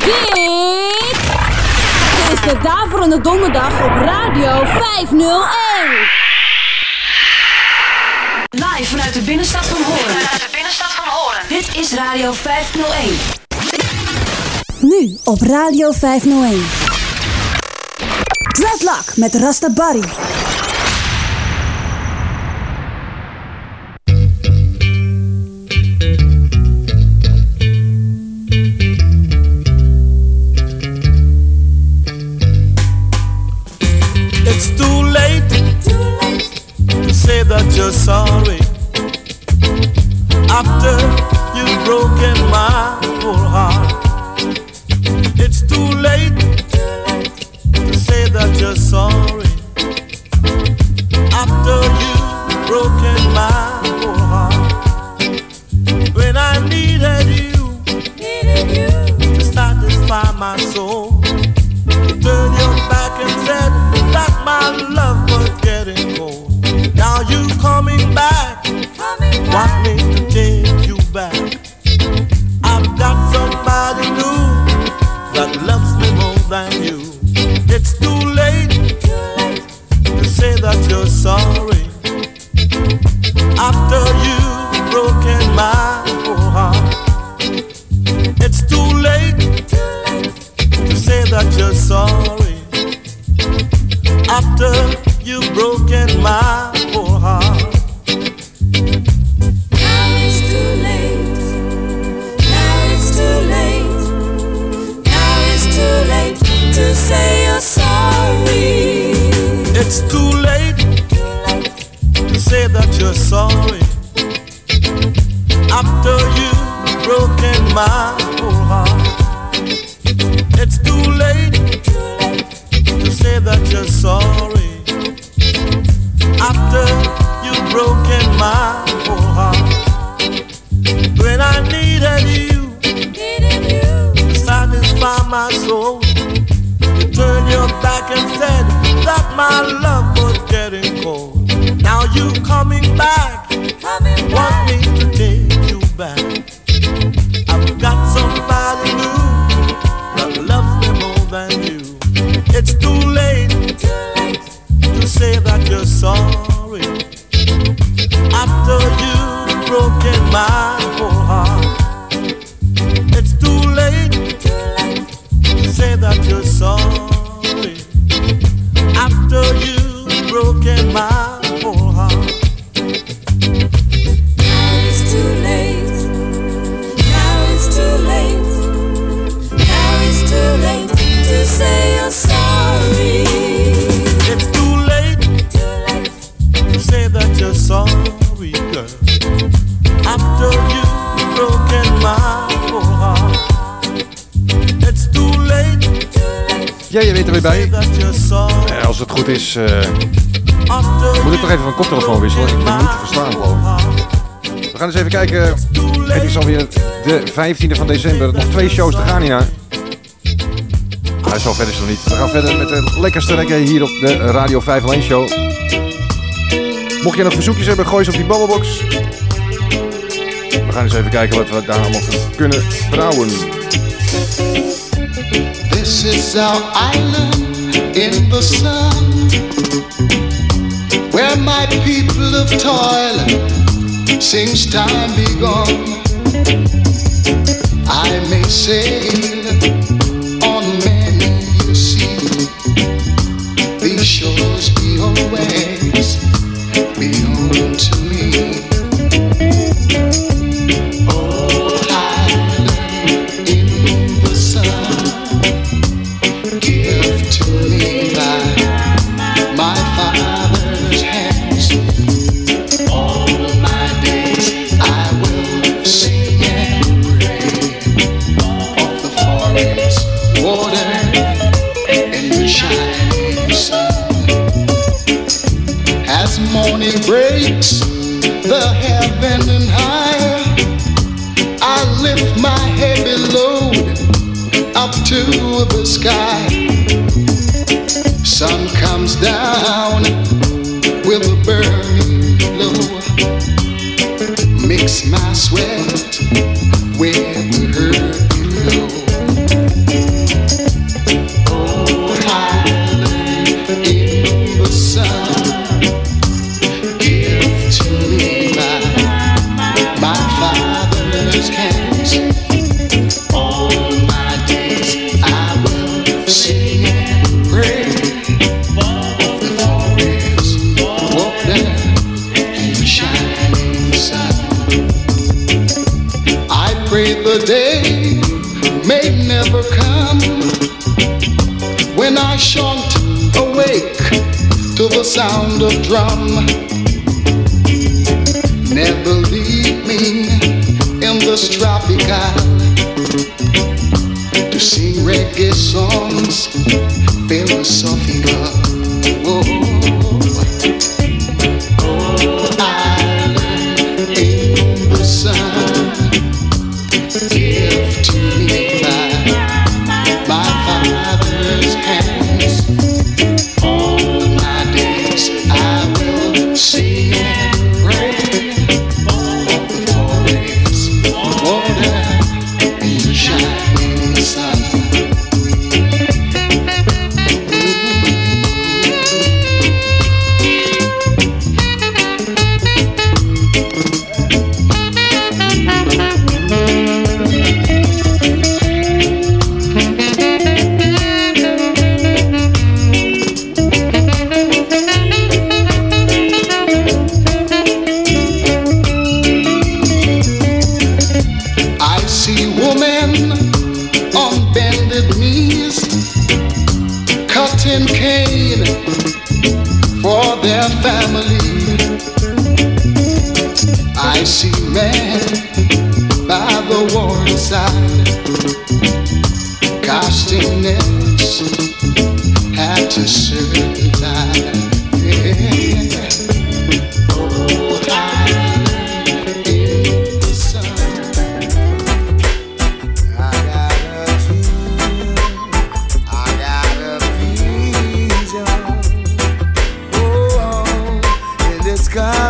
Dit is de Daverende Donderdag op Radio 501. Live vanuit de binnenstad van Horen. Vanuit de binnenstad van Horen. Dit is Radio 501. Nu op Radio 501. Dreadlock met Rasta Barry. You're sorry. After you've broken my whole heart, it's too late to say that you're sorry. After you've broken my whole heart, when I needed you, to satisfy my soul, you turned your back and said my heart, it's too late to say that you're sorry. After you've broken my whole heart. Now it's too late. Now it's too late. Now it's too late to say you're sorry. It's too late to say that you're sorry. After you've broken my whole heart. It's too late to say that you're sorry. After you've broken my whole heart. When I needed you to satisfy my soul, you turned your back and said that my love was getting cold. Now you coming back, want me sorry. After you've broken my whole heart, it's too late to say that you're sorry. After you've broken my Ja, je weet er weer bij. Eh, als het goed is, eh, moet ik toch even van koptelefoon wisselen. Ik ben niet te verstaan, geloof ik. We gaan eens even kijken. Het is alweer de 15e van december. Nog twee shows te gaan hierna. Hij al verder is nog niet. We gaan verder met de lekkerste reggae hier op de Radio 501 show. Mocht je nog verzoekjes hebben, gooi ze op die babbelbox. We gaan eens even kijken wat we daar allemaal kunnen brouwen. Is our island in the sun, where my people of toil since time begun. I may sail on many a sea, these shores be always the sky. Sun comes down with a burning glow. Mix my sweat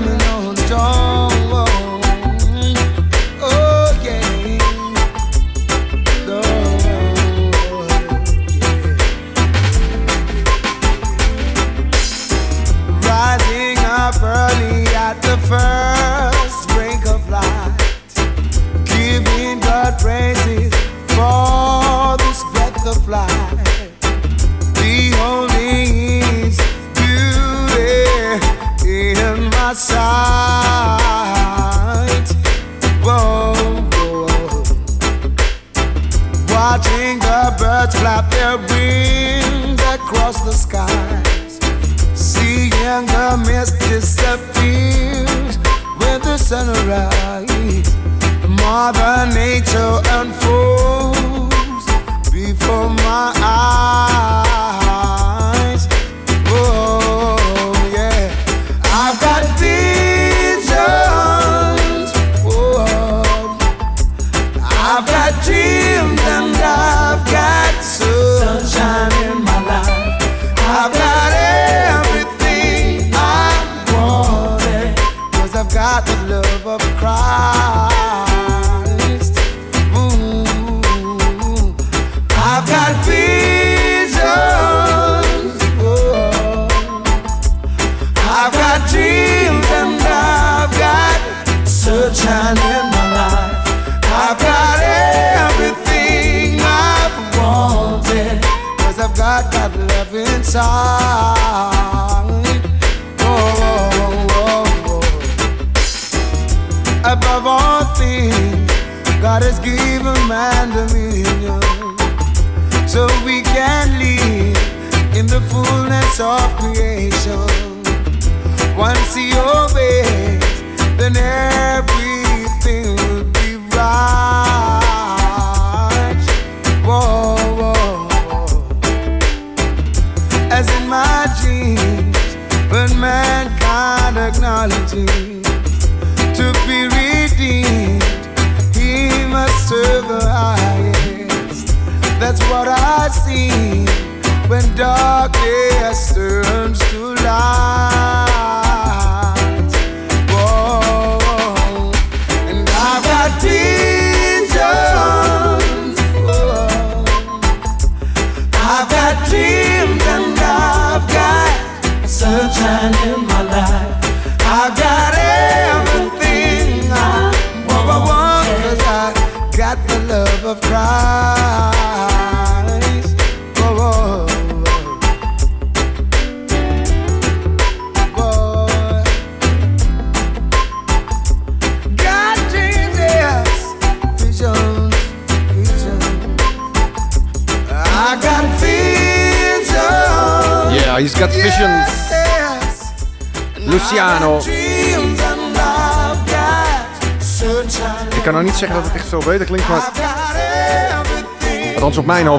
it's coming on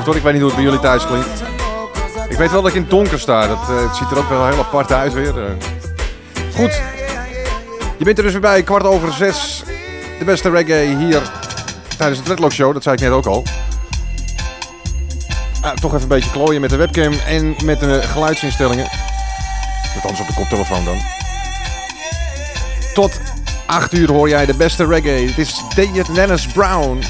Ik weet niet hoe het bij jullie thuis klinkt. Ik weet wel dat ik in het donker sta. Dat, eh, het ziet er ook wel heel apart uit weer. eh. Goed. Je bent er dus weer bij, kwart over zes. De beste reggae hier tijdens de Dreadlock Show. Dat zei ik net ook al. Ah, toch even een beetje klooien met de webcam en met de geluidsinstellingen. Althans op de koptelefoon dan. Tot 8 uur hoor jij de beste reggae. Het is Dennis Brown.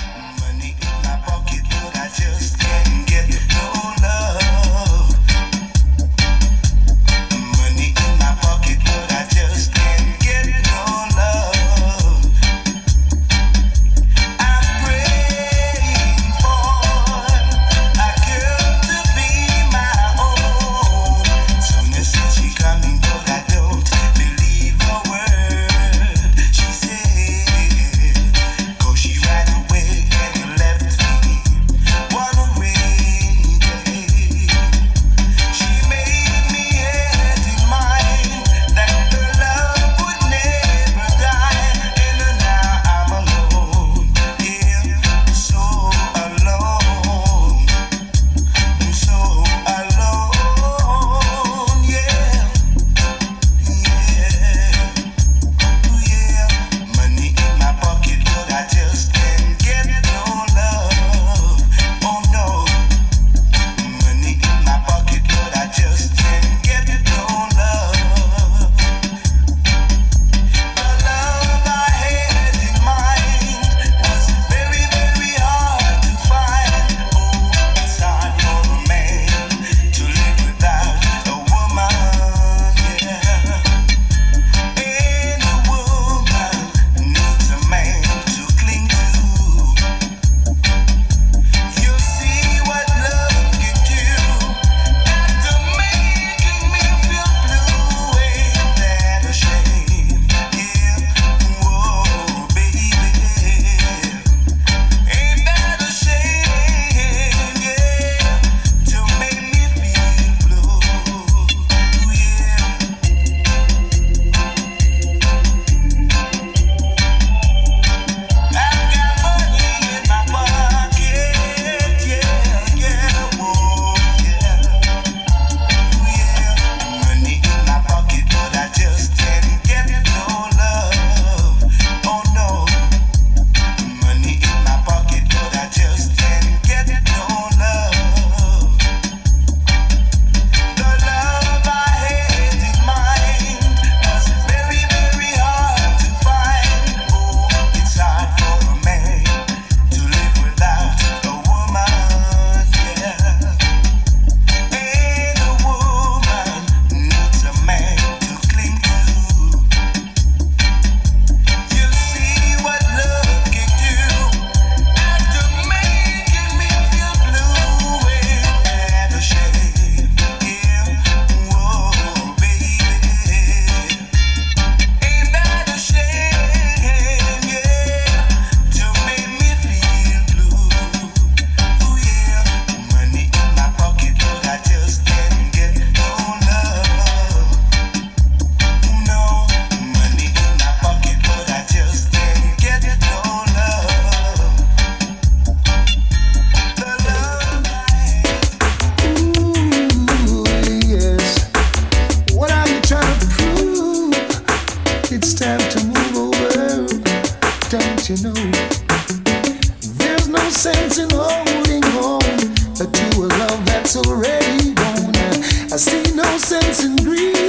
sense in holding on to a love that's already gone. I see no sense in grief.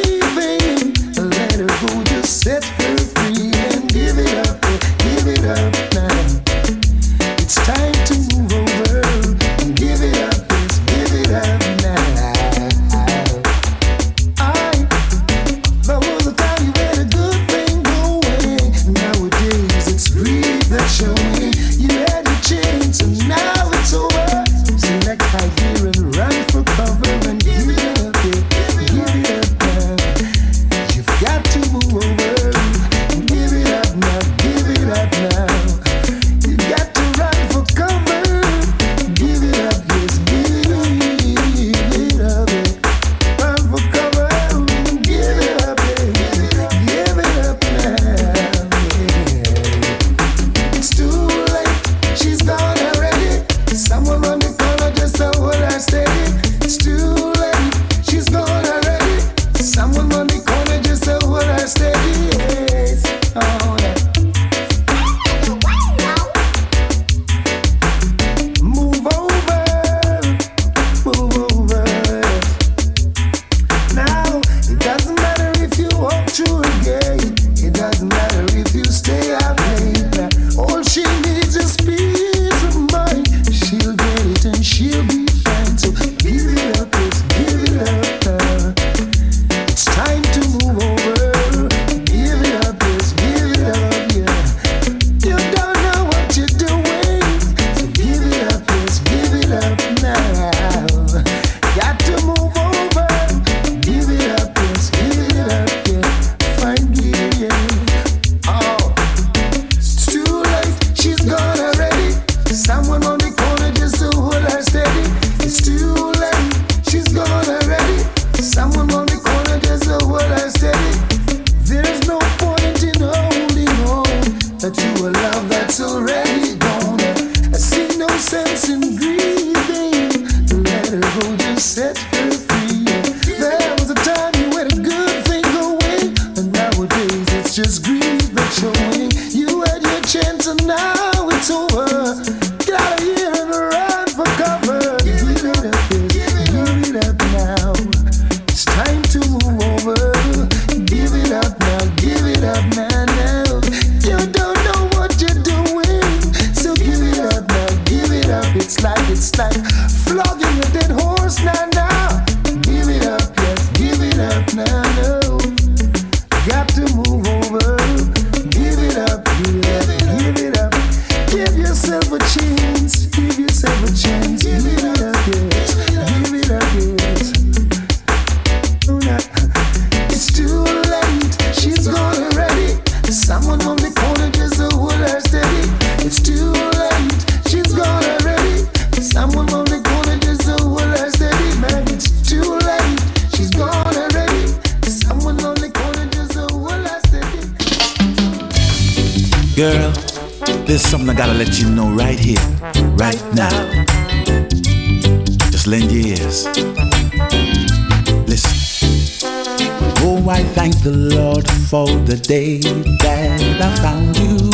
that I found you.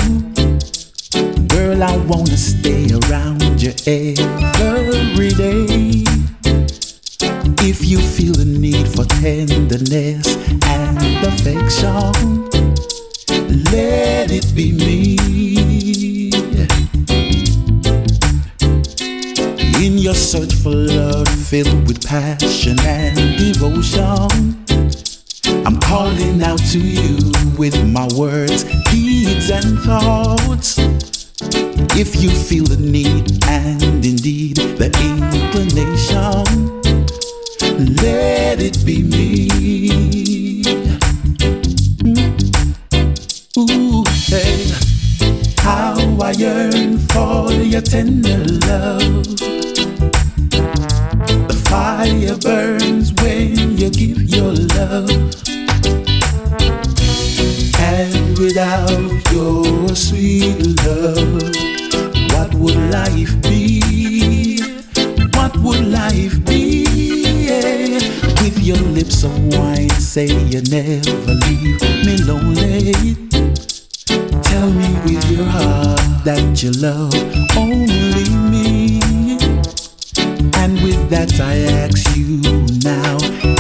Girl, I wanna stay around you every day. If you feel the need for tenderness and affection, let it be me. In your search for love filled with passion and devotion I'm calling out to you with my words, deeds, and thoughts. If you feel the need and indeed the inclination, let it be me. Ooh, hey, how I yearn for your tender love. The fire burns when you give your love. without your sweet love? What would life be? What would life be? Yeah. With your lips of wine, say you never leave me lonely. Tell me with your heart that you love only me. And with that, I ask you now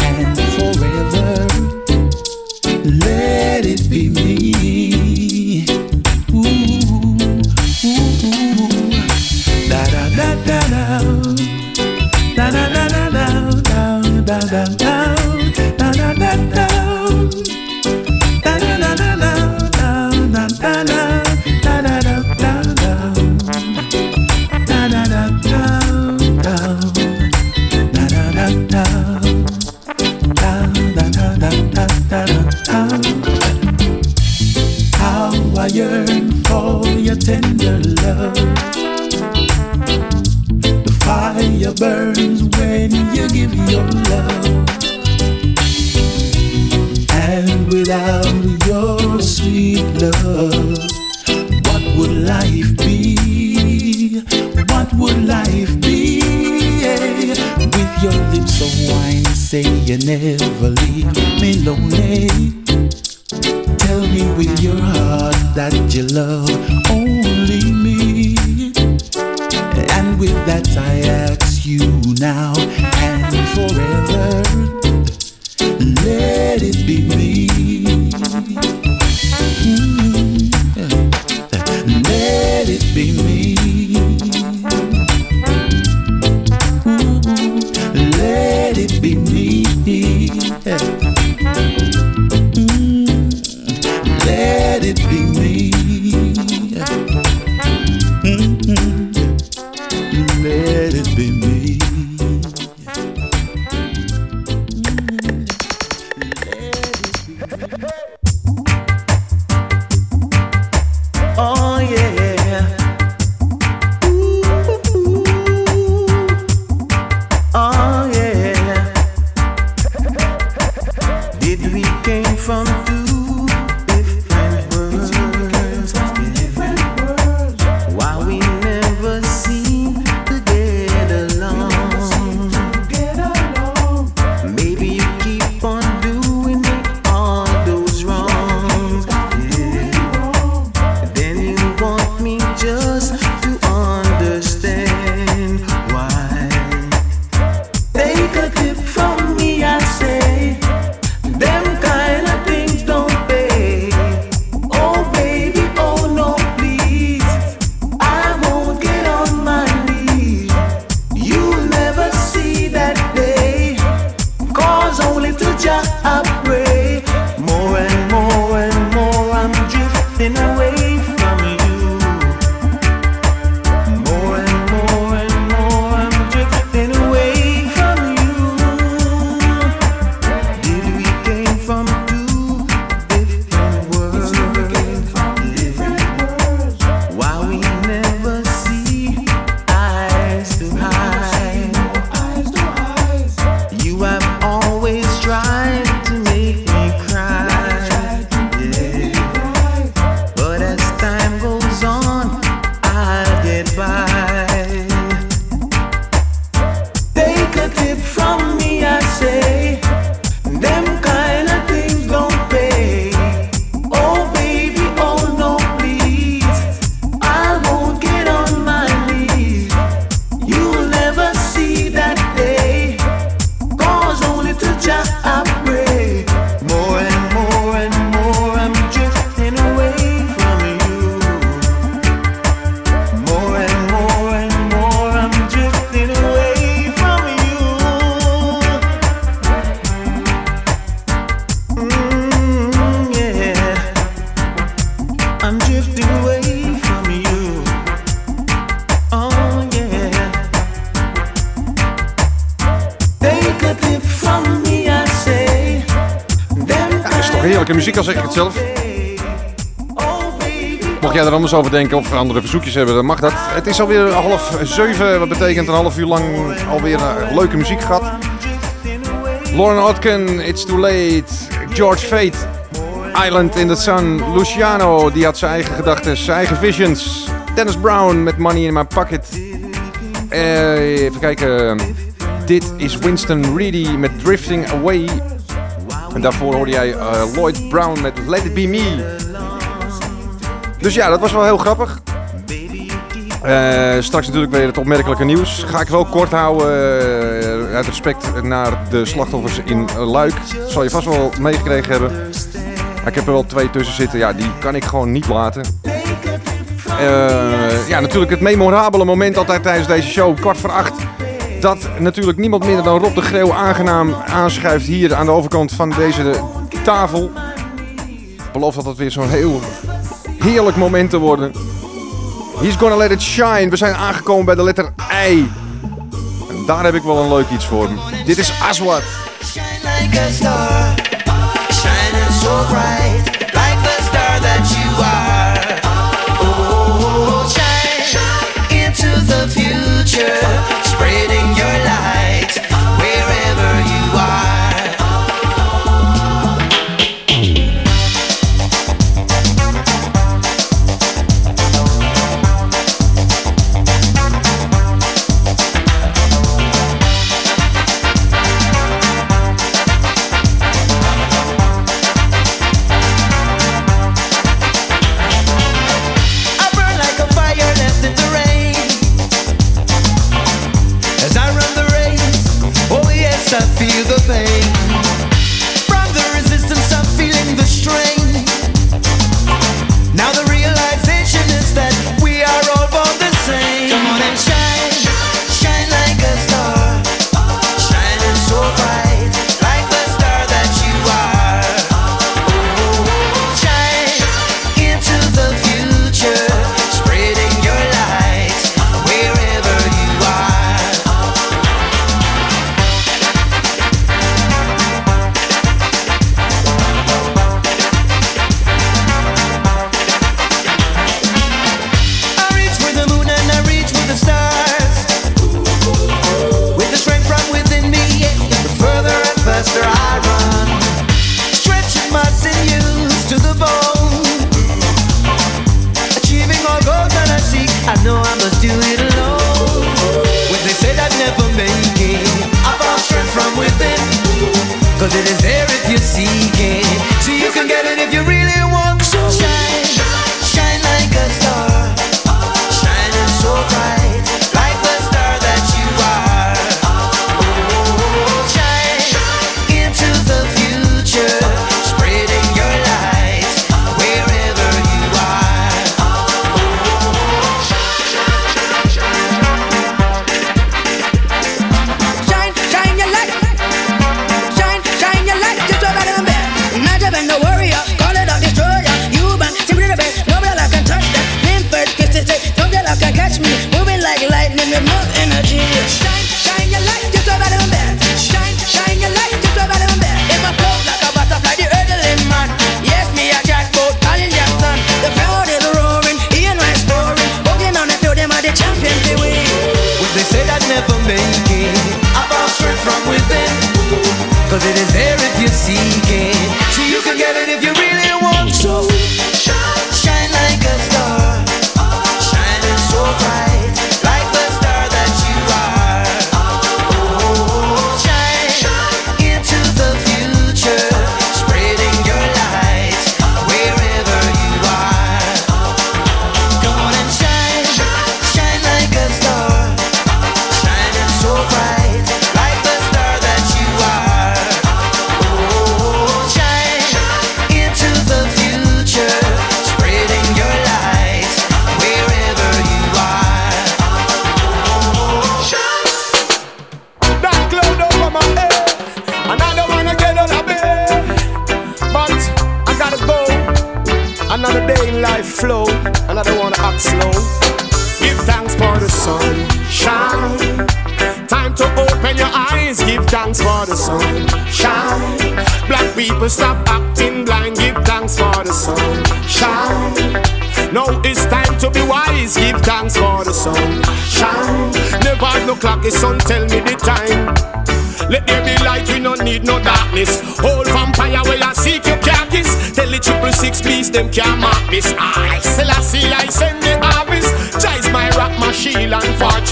of andere verzoekjes hebben, dan mag dat. Het is alweer half zeven, wat betekent een half uur lang alweer uh, leuke muziek gehad. Lauren Otken, It's Too Late, George Fate, Island in the Sun, Luciano, die had zijn eigen gedachten, zijn eigen visions. Dennis Brown met Money in My Pocket. Uh, even kijken. Dit is Winston Reedy met Drifting Away. En daarvoor hoorde jij uh, Lloyd Brown met Let It Be Me. Dus ja, dat was wel heel grappig. Uh, straks natuurlijk weer het opmerkelijke nieuws. Ga ik wel kort houden. Uh, uit respect naar de slachtoffers in Luik. Dat zal je vast wel meegekregen hebben. Ik heb er wel twee tussen zitten. Ja, die kan ik gewoon niet laten. Uh, ja, natuurlijk het memorabele moment altijd tijdens deze show. Kwart voor acht. Dat natuurlijk niemand minder dan Rob de Greeuw aangenaam aanschuift hier aan de overkant van deze tafel. Ik beloof dat het weer zo'n heel heerlijk moment te worden. He's gonna let it shine. We zijn aangekomen bij de letter I. En daar heb ik wel een leuk iets voor. Dit is Aswad. Shine like a star, shining so bright, like the star that you are. Oh, shine into the future, spreading your light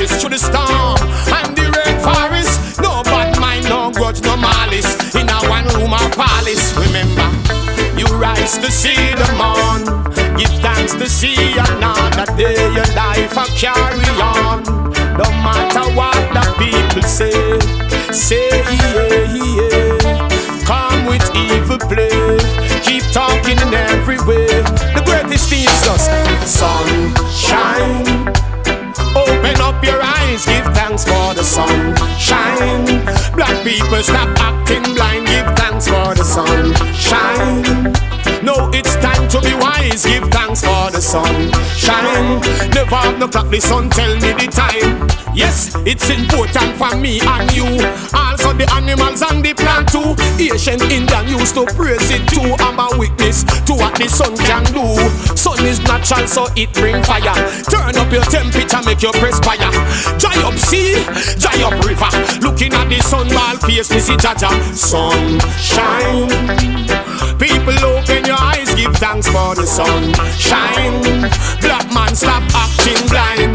fortress. To the storm and the rainforest. No bad mind, no grudge, no malice. In a one room or palace, remember. You rise to see the morn. Give thanks to see another day. Your life a carry on. No matter what the people say. Say yeah, yeah. Come with evil play. Keep talking in every way. The greatest thing is just sunshine. Thanks for the sun. Shine. Black people stop acting blind, give thanks for the sun. Shine. No, it's time to be wise, give thanks for the sun. Never have no clock, the sun tell me the time. Yes, it's important for me and you. Also the animals and the plant too. Ancient Indian used to praise it too. I'm a witness to what the sun can do. Sun is natural, so it bring fire. Turn up your temperature, make you perspire. Dry up sea, dry up river. Looking at the sun, ball face, me see Jaja. Sun shine. People open your eyes, give thanks for the sun. Shine. Black man, stop acting blind.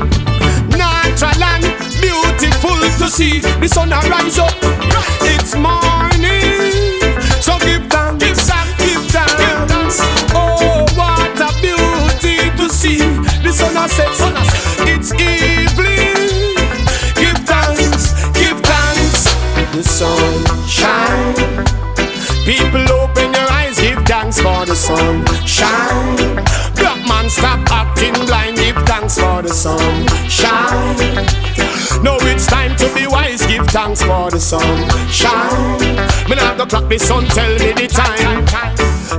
Natural and beautiful to see the sun rise up. It's morning, so give thanks, give thanks, give thanks. Oh, what a beauty to see the sun has set. The sun shine. Black man, stop acting blind, give thanks for the sun shine. Now it's time to be wise, give thanks for the sun shine. Me not the clock, the sun tell me the time.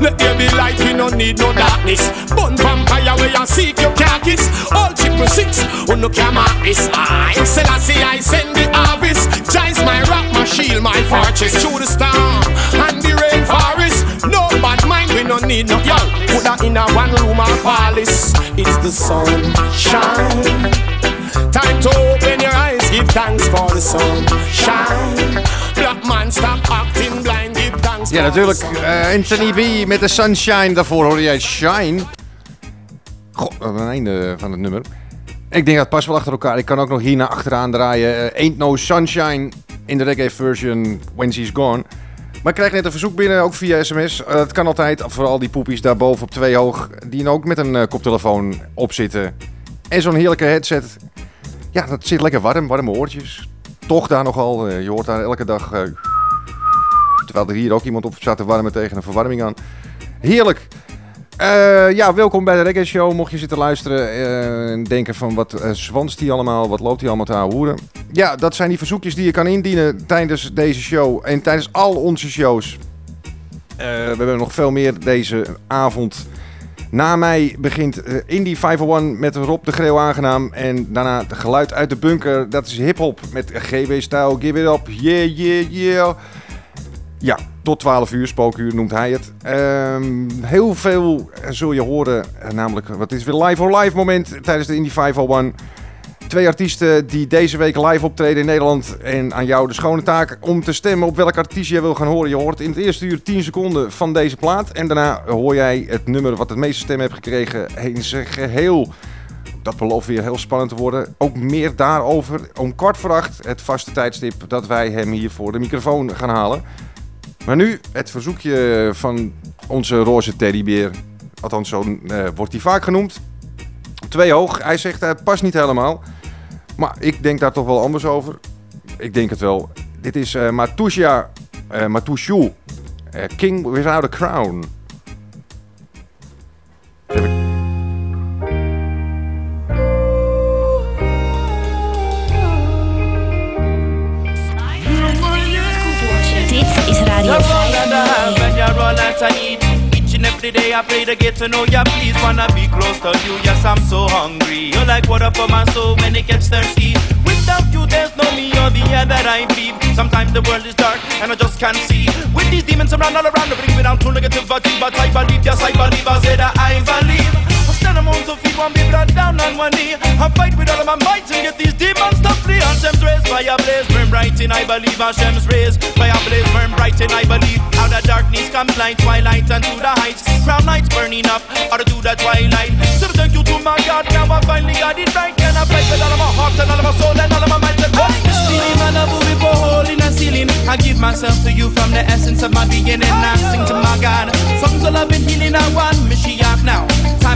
Let there be light, we no need no darkness. Bun vampire where you seek your carcass. All triple six, who no can mark this. I Selassie, I send the harvest. Jais my rock, my shield, my fortress. Through the storm no need no yo. Put that in a one room palace. It's the sun shine. Time to open your eyes, give thanks for the sun shine. Black man, stop acting blind, give thanks Ja, natuurlijk. eh, Anthony B met de Sunshine. Daarvoor hoorde jij Shine. Goh, wat een einde van het nummer. Ik denk dat het past wel achter elkaar. Ik kan ook nog hierna achteraan draaien. eh, Ain't No Sunshine in de reggae version When She's Gone. Maar ik krijg net een verzoek binnen, ook via sms. Eh, Het kan altijd, vooral die poepies daarboven op twee hoog. Die ook met een eh, koptelefoon op zitten. En zo'n heerlijke headset. Ja, dat zit lekker warm, warme oortjes. Toch daar nogal. eh, je hoort daar elke dag... eh, Terwijl er hier ook iemand op staat te warmen tegen een verwarming aan. Heerlijk! Eh, ja, welkom bij de Reggae Show. Mocht je zitten luisteren eh, en denken van wat uh, die allemaal, wat loopt die allemaal te houden. Ja, dat zijn die verzoekjes die je kan indienen tijdens deze show en tijdens al onze shows. We hebben nog veel meer deze avond. Na mij begint uh, Indie 501 met Rob de Greeuw aangenaam. En daarna het geluid uit de bunker. Dat is hip-hop met GB-stijl. Give it up. Yeah, yeah, yeah. Ja, tot 12 uur, spookuur noemt hij het. Ehm, heel veel zul je horen, eh, namelijk, wat is weer live or live moment tijdens de Indie 501. Twee artiesten die deze week live optreden in Nederland. En aan jou de schone taak om te stemmen op welke artiest je wil gaan horen. Je hoort in het eerste uur 10 seconden van deze plaat. En daarna hoor jij het nummer wat het meeste stemmen heeft gekregen in zijn geheel. Dat belooft weer heel spannend te worden. Ook meer daarover om kwart voor acht, het vaste tijdstip dat wij hem hier voor de microfoon gaan halen. Maar nu het verzoekje van onze roze teddybeer. Althans, zo uh, wordt hij vaak genoemd. Twee hoog. Hij zegt het past niet helemaal. Maar ik denk daar toch wel anders over. Ik denk het wel. Dit is uh, Matusha uh, Matushu. King Without a Crown. Dit is Radio 5. and every day I pray to get to know ya. Please wanna be close to you. Yes, I'm so hungry. You're like water for my soul when it gets thirsty. Without you, there's no me or the air that I breathe. Sometimes the world is dark and I just can't see. With these demons around all around, bring me down to negativity. But I believe, yes, I believe. I that I believe. I among so feet, one be brought down on one knee. I fight with all of my might to get these demons to flee. Hashem's rays, fire blaze, burn bright in I believe. Hashem's rays, fire blaze, burn bright in I believe. Out of darkness comes light, twilight and to the heights. Crown lights burning up, out to the twilight. So thank you to my God, now I finally got it right. Can I fight with all of my heart and all of my soul and all of my mind? And what's this feeling, my love, we for hole in a ceiling. I give myself to you from the essence of my beginning. I sing to my God. Songs of love and healing, I want Mashiach now.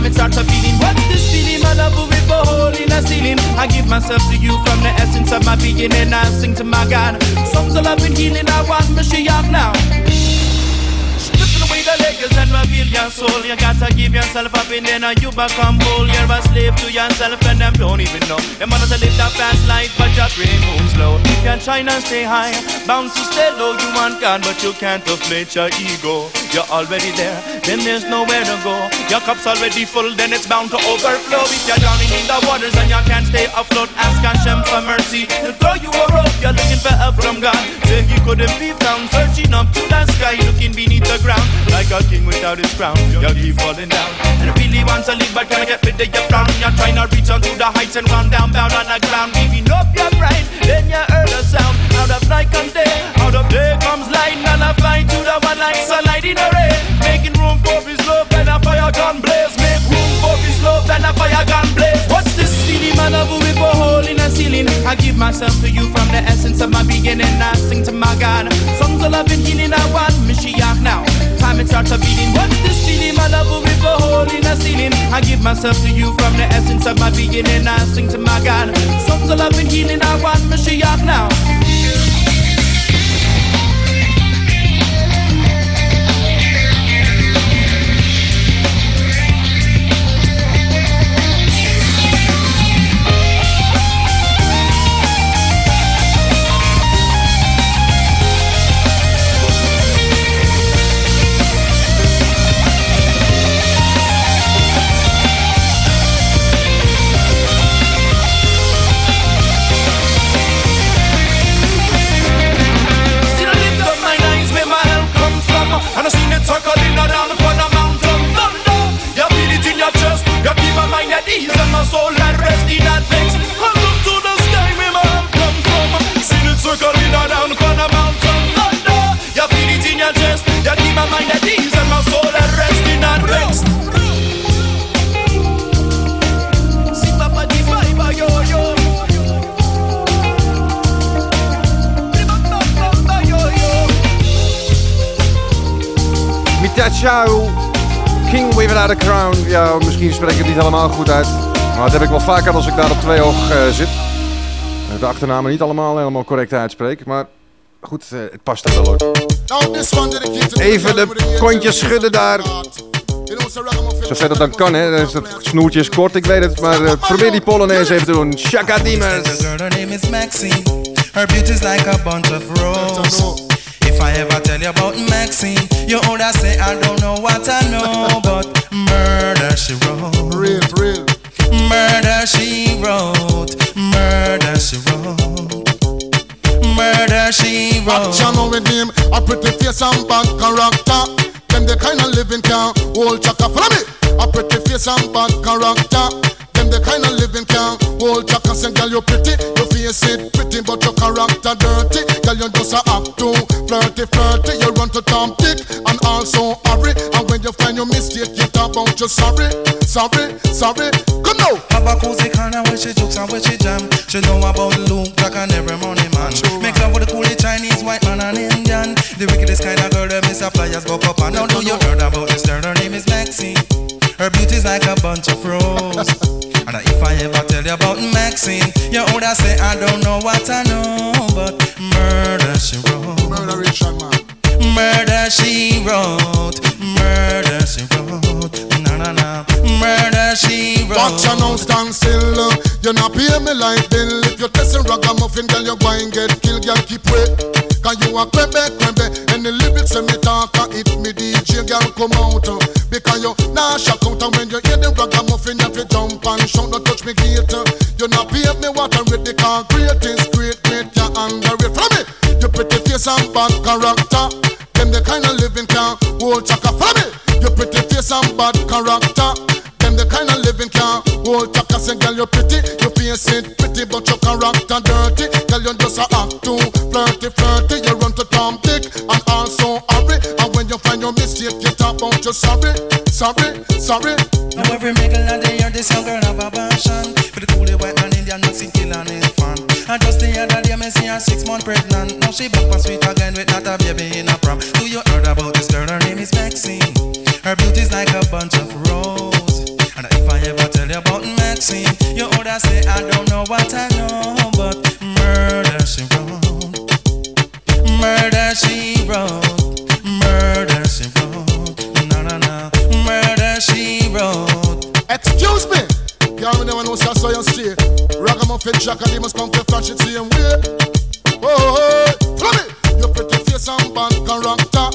It starts a feeling. What's this feeling, my love, for hole in a ceiling. I give myself to you from the essence of my being, and I sing to my God. Songs of love and healing, I want Mashiach now. Away the layers and reveal your soul. You gotta give yourself up in there, you become whole. You're a slave to yourself and them don't even know. You want to live that fast life, but your brain moves slow. You can try and stay high, bound to stay low. You want God, but you can't deflate your ego. You're already there, then there's nowhere to go. Your cup's already full, then it's bound to overflow. If you're drowning in the waters and you can't stay afloat, ask Hashem for mercy. He'll throw you a rope. You're looking for help from God. Say couldn't be found, searching up to the sky, looking beneath the ground like a king without his crown. You keep falling down, and I really want to leave, but can I get rid of your frown? You're trying to reach onto the heights and run down, bound on the ground, giving up your pride. Then you heard a sound out of night comes day, out of day comes light, and I fly to the one like sunlight in the rain, making room for his love and a fire gun blaze. Make room for his love and a fire gun blaze. What's this silly man of a whip a hole in a ceiling? I give myself to you from the essence of my beginning. I sing to my God. Songs of love and healing. I want Mashiach now. Time it starts a beating. What's this feeling? My love will whip a hole in a ceiling. I give myself to you from the essence of my beginning. I sing to my God. Songs of love and healing. I want Mashiach now. Mitachau, King Without a Crown. Ja, misschien spreek ik het niet helemaal goed uit. Maar dat heb ik wel vaker als ik daar op twee oog eh, zit. En de achternamen niet allemaal helemaal correct uitspreek. Maar goed, eh, het past er wel hoor. Even de kontjes schudden daar. Zover dat dan kan, hè. Is dat snoertje is kort, ik weet het. Maar eh, probeer die Polonaise even te doen. Shaka girl, her like a bunch of roses. If I ever tell you about Maxine, you older say I don't know what I know, but murder she wrote. Real, real. Murder she wrote. Murder she wrote. Murder she wrote. Action with him, a pretty face and bad character. Them the kind of living can hold chaka. Follow me. A pretty face and bad character. Them the kind of living can hold chaka. Say, girl, you pretty, your face it pretty, but your character dirty. Girl, you just a act too flirty, flirty. You run to Tom Dick and also hurry. And when you find your mistake, you talk about you sorry, sorry, sorry. Come now. Have a cozy corner where she jokes and where she jam. She know about Luke, Jack and every money man. Make love with the coolie Chinese, white man and Indian. The wickedest kind of girl, is a flyers go up and now do you heard about this girl? Her name is Maxine. Her beauty's like a bunch of roses. and if I ever tell you about Maxine, you older say I don't know what I know, but she wrote. Murder Richard man. Murder she wrote. Murder she wrote. Na na na. Murder she wrote. Watch you now stand still. uh, You not pay me like bill. If you testing ragamuffin, girl, you go and get killed. Girl, keep way. Cause you a crebe, crebe. And the lyrics when me talk, uh, it me DJ, girl, come out. uh. Because you nah shock out and when you hear the ragamuffin you jump and shout don't touch me gate You not pay me water face and bad character. Them the kind of living can hold chaka Follow me You pretty face and bad character. Them the kind of living can hold chaka Say girl you pretty. You face it pretty but your character dirty. Girl you just a act too flirty flirty. You run to Tom Dick and also hurry. And when you find your mistake you talk about you sorry Sorry, sorry. Now every middle of the year, this young girl have a me see six month pregnant. Now she back for sweet again with not a baby in a prom. Do you heard about this girl? Her name is Maxine. Her beauty's like a bunch of rose And if I ever tell you about Maxine You older say I don't know what I know But murder she wrote. Murder she wrote. Murder she wrote. No, no, no Murder she wrote. Excuse me Y'all never know I saw you stay Ragamuffin Jack and they must come to flash it same way. Oh, oh, oh. follow me. Your pretty face and bad character.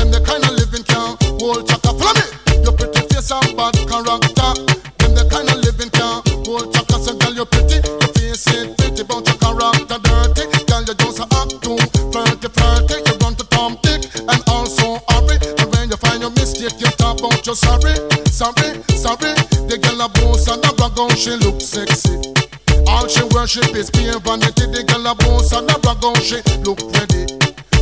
Them the kind of living can hold chaka Follow me. Your pretty face and bad character. Them the kind of living can hold chaka So girl you're pretty Your face ain't pretty but your character dirty. Girl you just act too flirty flirty. You run to Tom Dick and also hurry. And when you find your mistake you talk about your sorry Sorry, sorry. The girl a boss and a on she look sexy all she worship is pure vanity. The girl a boss and a brag she look ready.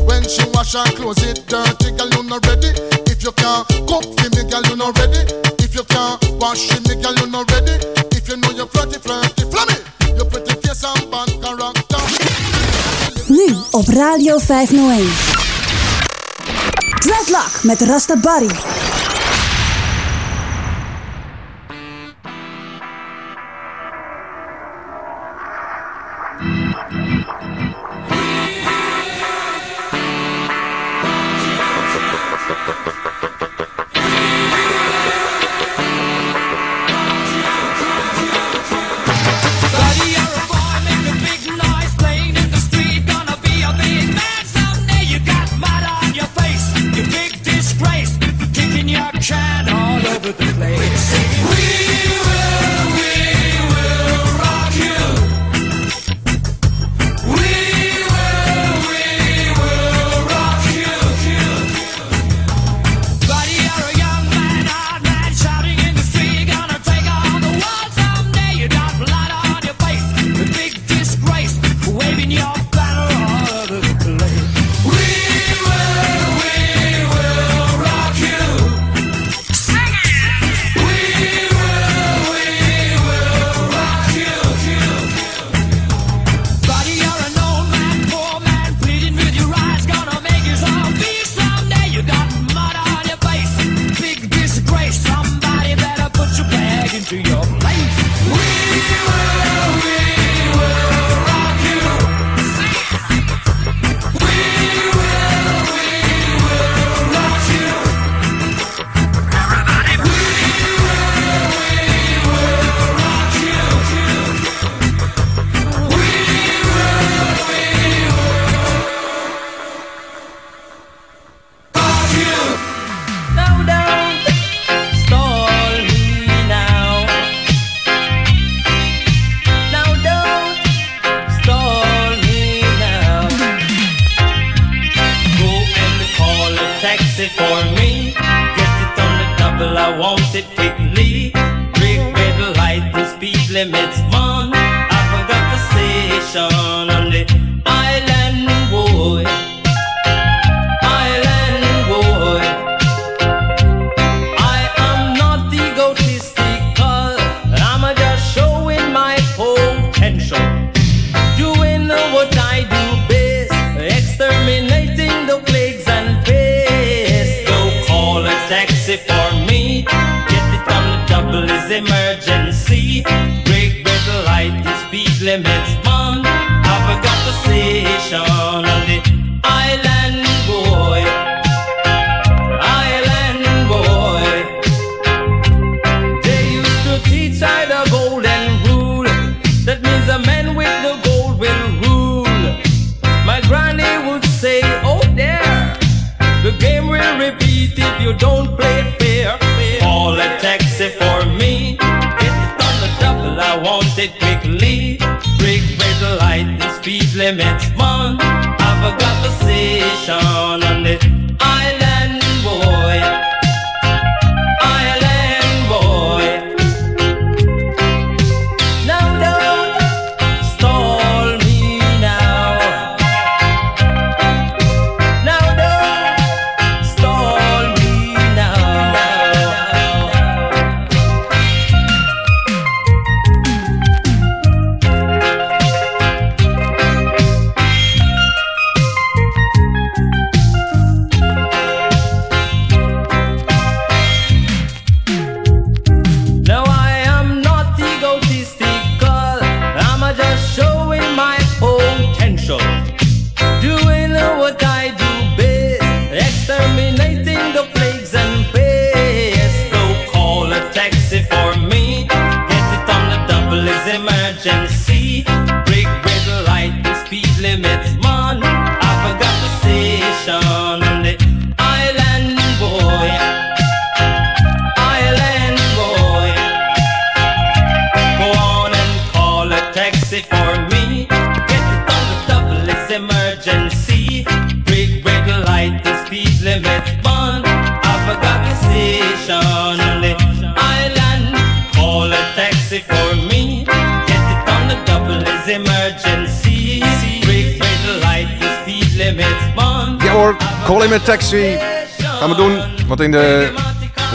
When she wash her clothes, it dirty, girl you not ready. If you can't cook for me, girl you not ready. If you can't wash for me, girl you not ready. If you know you're flirty, flirty, flummy. You pretty face and bad character. Nu op Radio 501. Dreadlock met Rasta Barry. The place.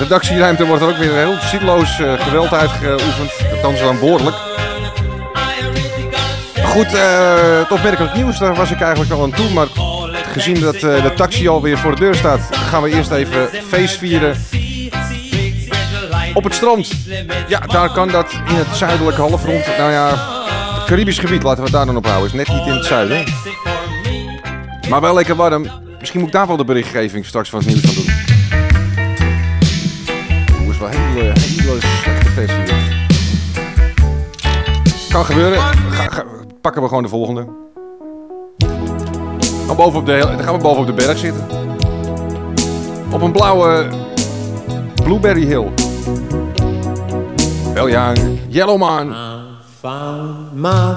Redactieruimte wordt er ook weer heel zieloos eh, geweld uitgeoefend. Althans dan behoorlijk. Goed, eh, het opmerkelijk nieuws, daar was ik eigenlijk al aan toe. Maar gezien dat eh, de taxi alweer voor de deur staat, gaan we eerst even feest vieren. Op het strand. Ja, daar kan dat in het zuidelijke halfrond. Nou ja, het Caribisch gebied, laten we het daar dan op houden. Is net niet in het zuiden. Maar wel lekker warm. Misschien moet ik daar wel de berichtgeving straks van het nieuws van doen. Kan gebeuren. Ga, ga- pakken we gewoon de volgende. Dan, bovenop de, dan gaan we boven op de berg zitten. Op een blauwe Blueberry Hill. Wel ja, Yellowman. found my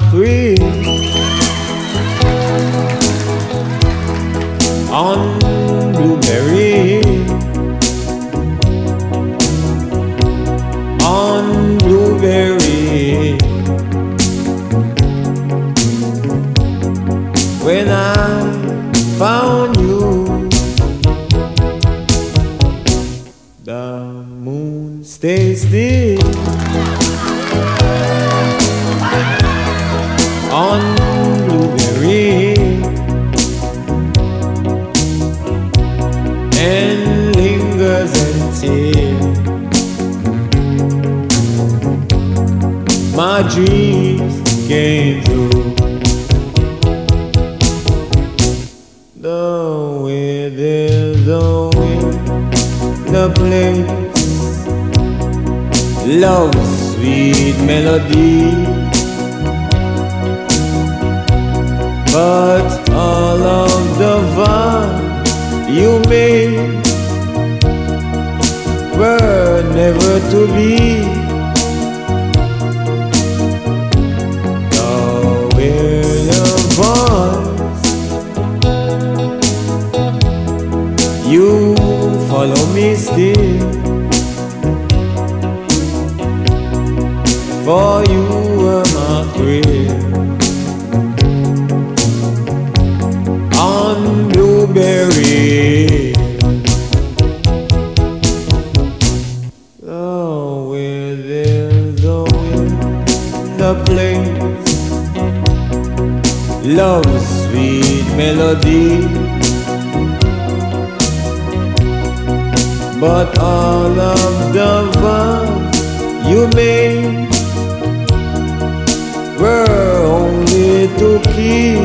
follow me still. For you made were only to keep.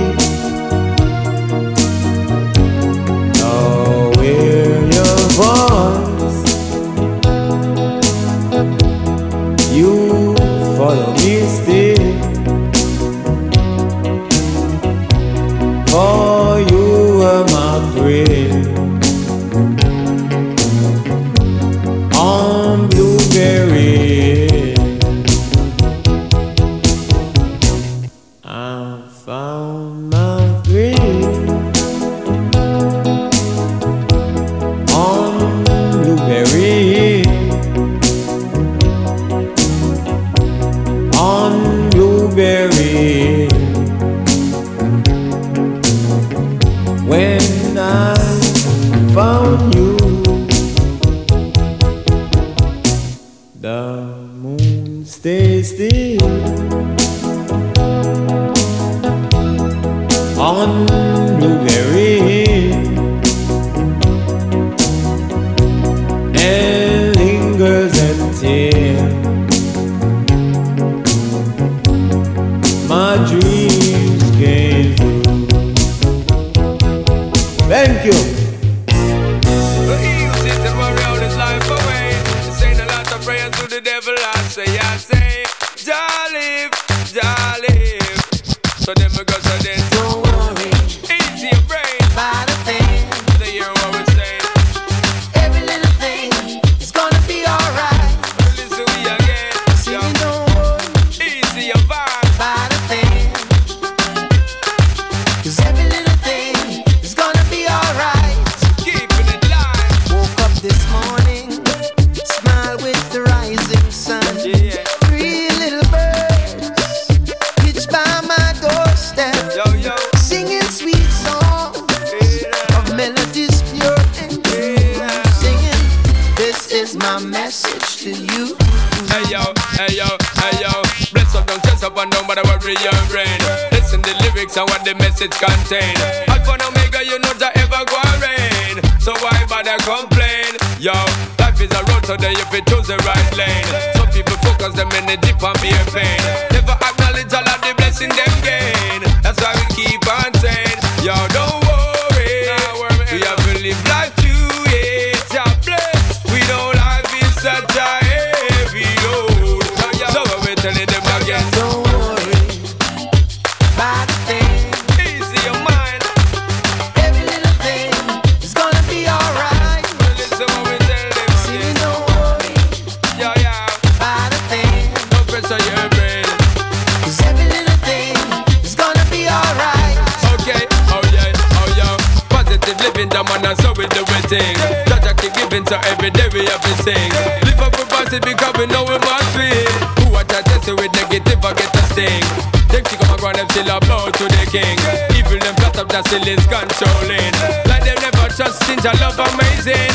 And so we do we thing. I keep giving, so every day we have to sing. Live up with positive because we know we must win. Who test it with negative, I get a sting. Them up my ground, them still a blow to the king. Evil, them plot up, that still is controlling. Like them never trust, since I love amazing.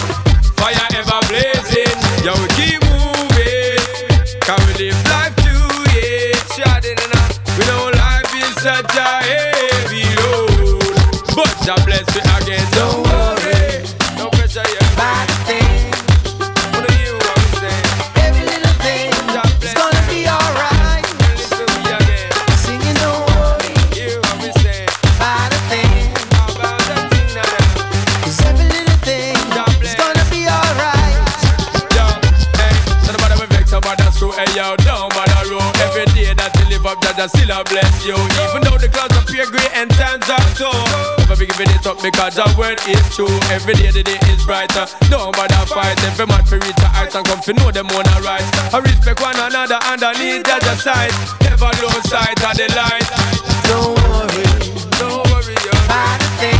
Fire ever blazing, yo, we keep moving. Jah still a bless you. Even though the clouds appear grey and times are tough. Never be giving it up because the word is true. Every day the day is brighter. Bother fight. Every man for reach a height and come to know them on a rise. I respect one another and I underneath Jah side. Never lose sight of the light. Don't worry Don't worry, about a thing.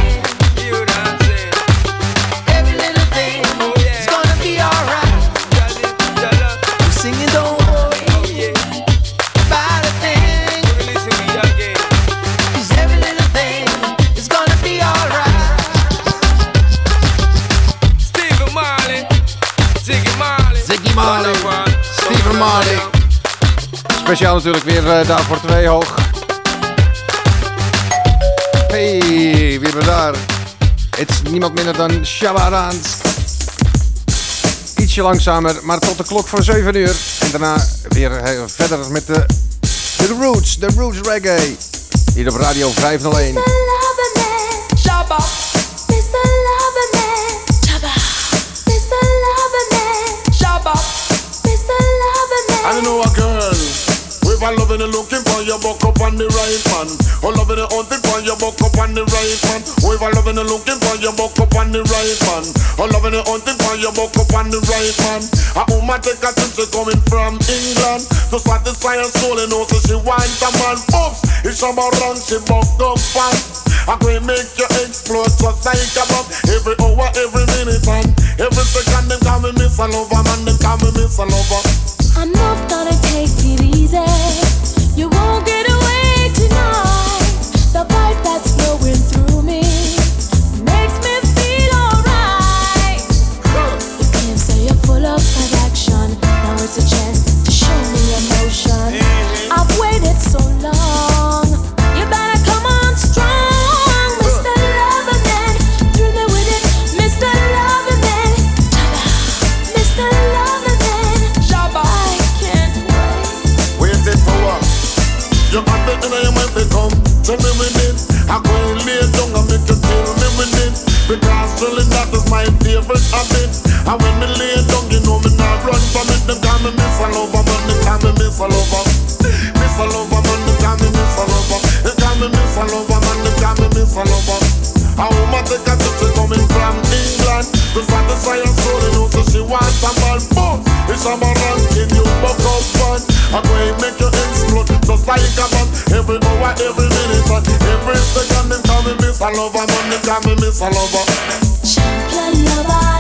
Speciaal natuurlijk weer eh, daar voor twee hoog. Hey, wie we daar? Het is niemand minder dan Shabba Ietsje langzamer, maar tot de klok van 7 uur. En daarna weer eh, verder met de, de Roots, de Roots Reggae. Hier op Radio 501. A loving and looking for your buck up on the right man. Oh, loving and hunting for your buck up on the right man. With a loving and looking for your buck up on the right man. Oh, loving and hunting for your buck up on the right man. A woman take a trip, she coming from England. To satisfy her soul, and also she wants a man. Oops, it's about run, she buck up fast. I can make you explode just like a bomb. Every hour, every minute, and every second, them call me Miss Lover, man, them call me Miss Lover. I'm not gonna take it easy. You won't get away tonight. The vibe that's flowing through me makes me feel alright. You can say you're full of my favorite habit. And when me lay down, you know me not run from it. Them call me miss all over, but them call me miss all over. Miss all over, but them call me miss all over. They call me miss all over, man. They call me miss Lover. over. A woman take a trip, she coming from England to satisfy her soul. You know, so she wants a man, But It's a man can you, buck up fun. I'm going make you explode, just like a bomb. Every hour, every minute, every second, they call me miss all man. They call me miss all. Love, love,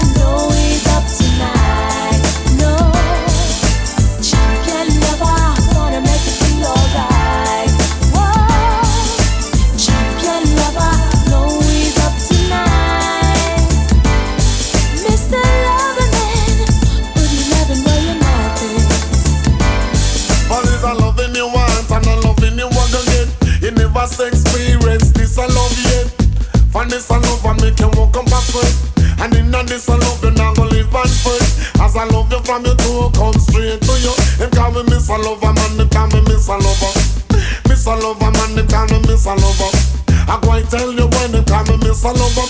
follow my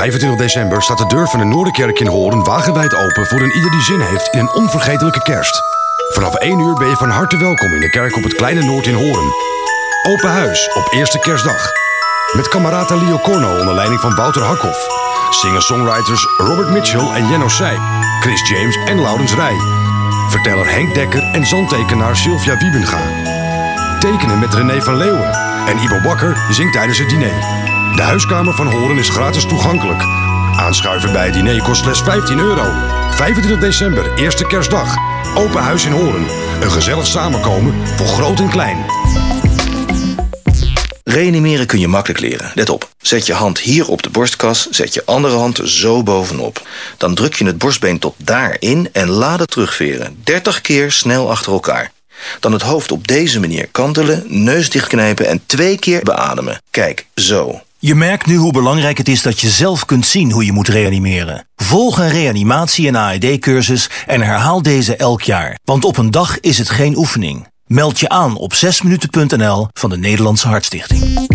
25 december staat de deur van de Noorderkerk in Horen wagenwijd open voor een ieder die zin heeft in een onvergetelijke kerst. Vanaf 1 uur ben je van harte welkom in de kerk op het Kleine Noord in Horen. Open huis op eerste kerstdag. Met kamerata Leo Corno onder leiding van Wouter Hakhoff. Singer-songwriters Robert Mitchell en Jenno Seij. Chris James en Laurens Rij. Verteller Henk Dekker en zandtekenaar Sylvia Wiebenga. Tekenen met René van Leeuwen. En Ibo Bakker zingt tijdens het diner. De huiskamer van Horen is gratis toegankelijk. Aanschuiven bij het diner kost slechts 15 euro. 25 december, eerste kerstdag. Open huis in Horen. Een gezellig samenkomen voor groot en klein. Reanimeren kun je makkelijk leren. Let op. Zet je hand hier op de borstkas, zet je andere hand zo bovenop. Dan druk je het borstbeen tot daarin en laat het terugveren. 30 keer snel achter elkaar. Dan het hoofd op deze manier kantelen, neus dichtknijpen en twee keer beademen. Kijk, zo. Je merkt nu hoe belangrijk het is dat je zelf kunt zien hoe je moet reanimeren. Volg een reanimatie- en AED-cursus en herhaal deze elk jaar. Want op een dag is het geen oefening. Meld je aan op 6minuten.nl van de Nederlandse Hartstichting.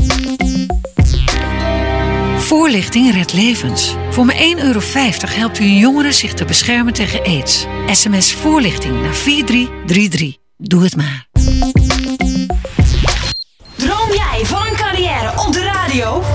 Voorlichting redt levens. Voor maar 1,50 euro helpt u een jongere zich te beschermen tegen aids. SMS voorlichting naar 4333. Doe het maar. Droom jij van een carrière op de radio?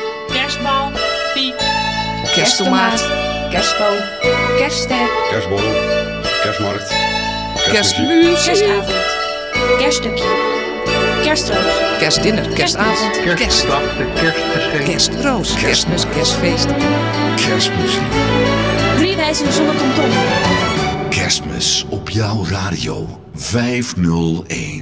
Kerstbal. Piek. Kersttomaat. Kerstboom. Kerstster. Kerstborrel, kerstmarkt, Kerstmuziek. Kerstavond. Kerststukje. Kerstroos. Kerstdinner. Kerstavond. Kerstdag. Kerstroos. Kerstmis. Kerstfeest. Kerstmuziek. Drie wijzen zonder kanton. Kerstmis op jouw radio 501.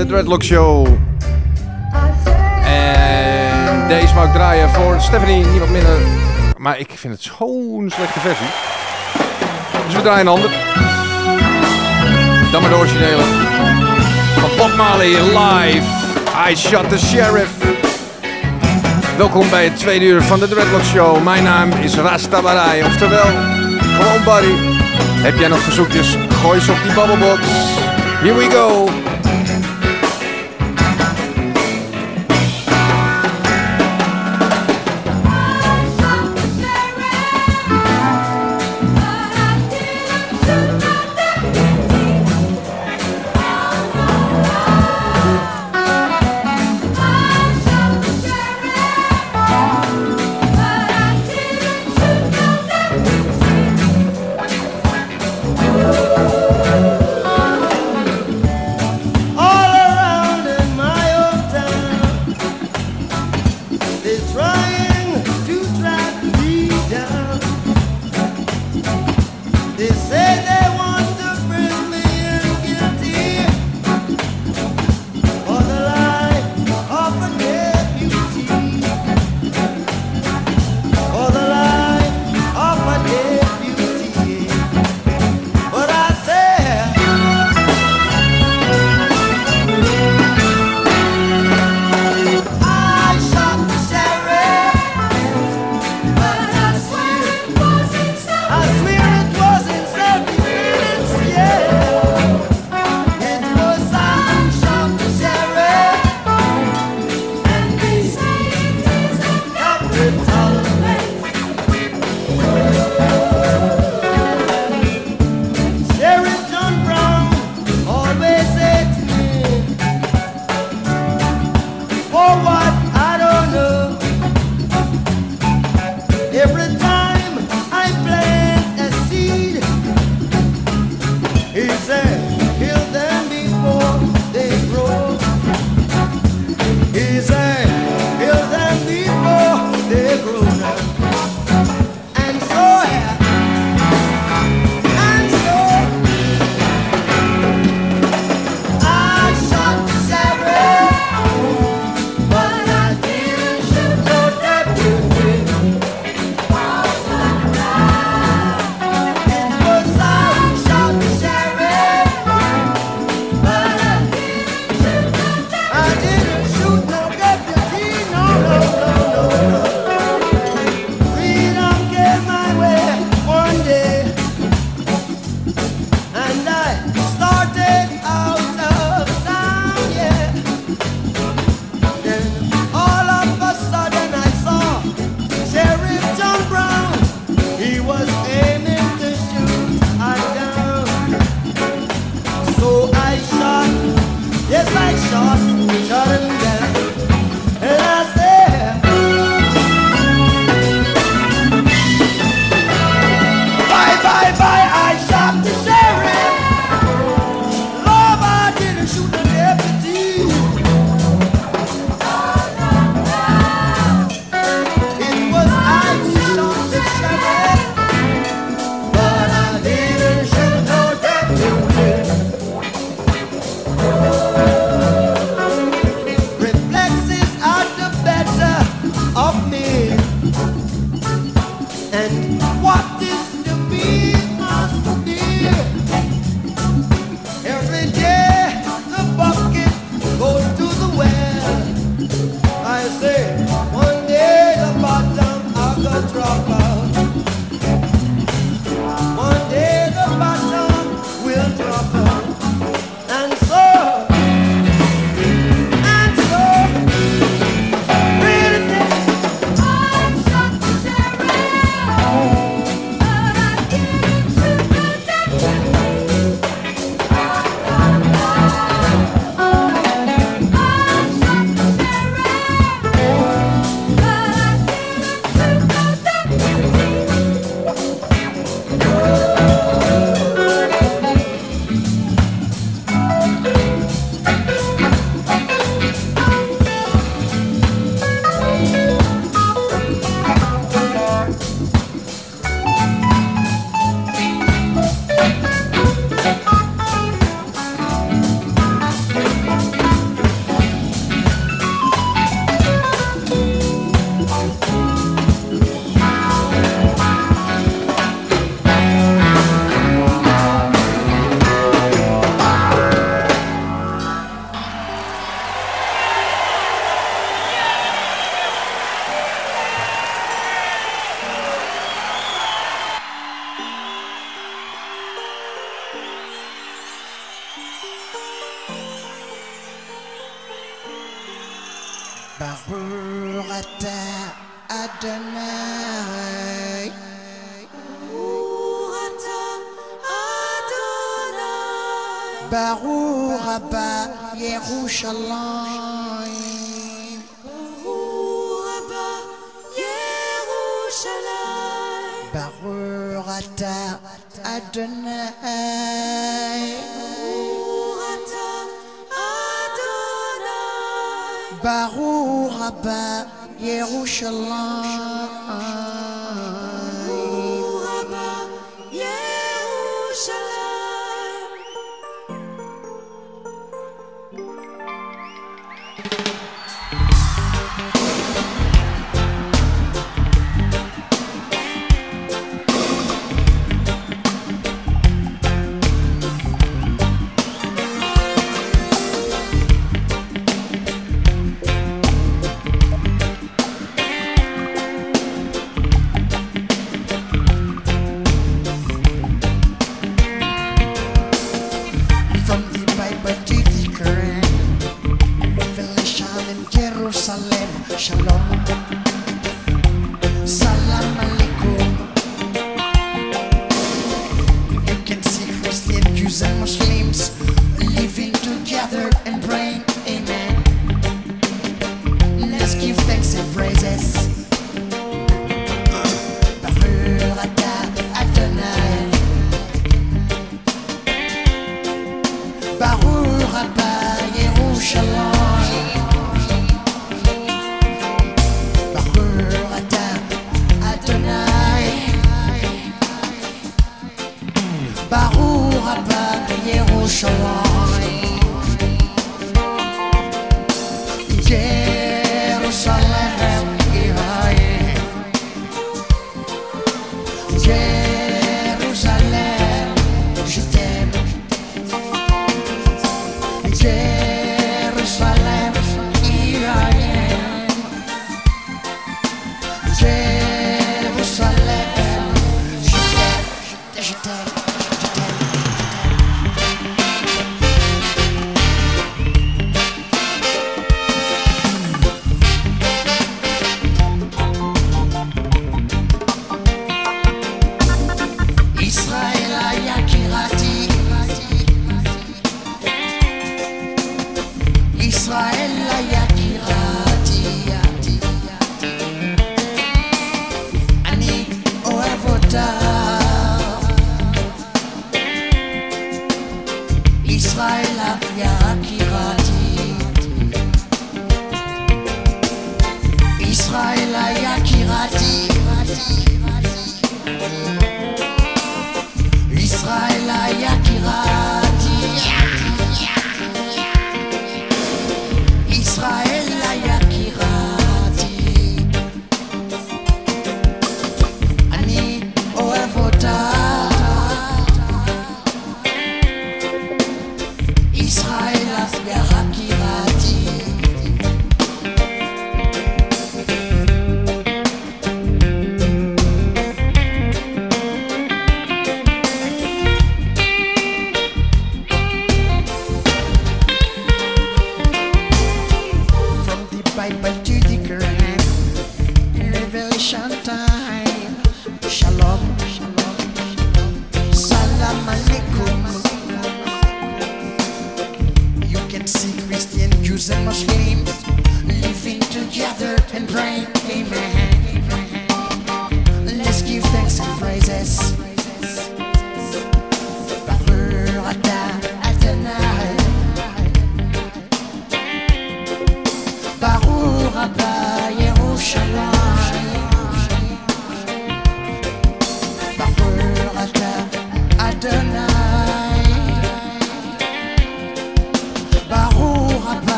De Dreadlock Show. En deze wou ik draaien voor Stephanie, niemand minder. Maar ik vind het zo'n slechte versie. Dus we draaien een ander. Dan maar de originele. Van Bob Marley live. I shot the sheriff. Welkom bij het tweede uur van de Dreadlock Show. Mijn naam is Rastabarai, oftewel gewoon Barry. Heb jij nog verzoekjes? Gooi ze op die babbelbox. Here we go.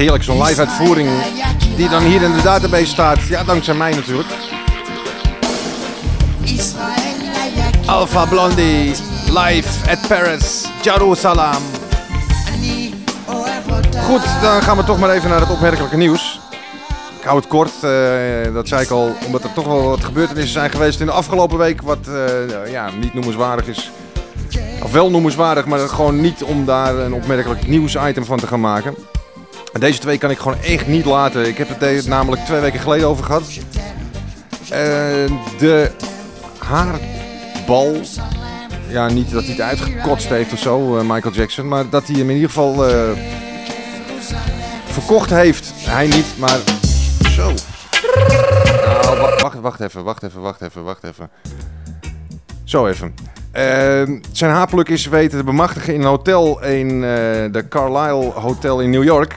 Heerlijk, zo'n live uitvoering die dan hier in de database staat. Ja, dankzij mij natuurlijk. Alpha Blondie, live at Paris, Jerusalem. Goed, dan gaan we toch maar even naar het opmerkelijke nieuws. Ik hou het kort, eh, dat zei ik al, omdat er toch wel wat gebeurtenissen zijn geweest in de afgelopen week. Wat eh, ja, niet noemenswaardig is. Of wel noemenswaardig, maar gewoon niet om daar een opmerkelijk nieuwsitem van te gaan maken. Deze twee kan ik gewoon echt niet laten. Ik heb het namelijk twee weken geleden over gehad. Eh, de haarbal. Ja, niet dat hij het uitgekotst heeft of zo, eh, Michael Jackson. Maar dat hij hem in ieder geval eh, verkocht heeft. Hij niet, maar zo. Nou, wa- wacht, wacht even, wacht even, wacht even, wacht even. Zo even. Eh, zijn haarpluk is weten te bemachtigen in een hotel in eh, de Carlisle Hotel in New York.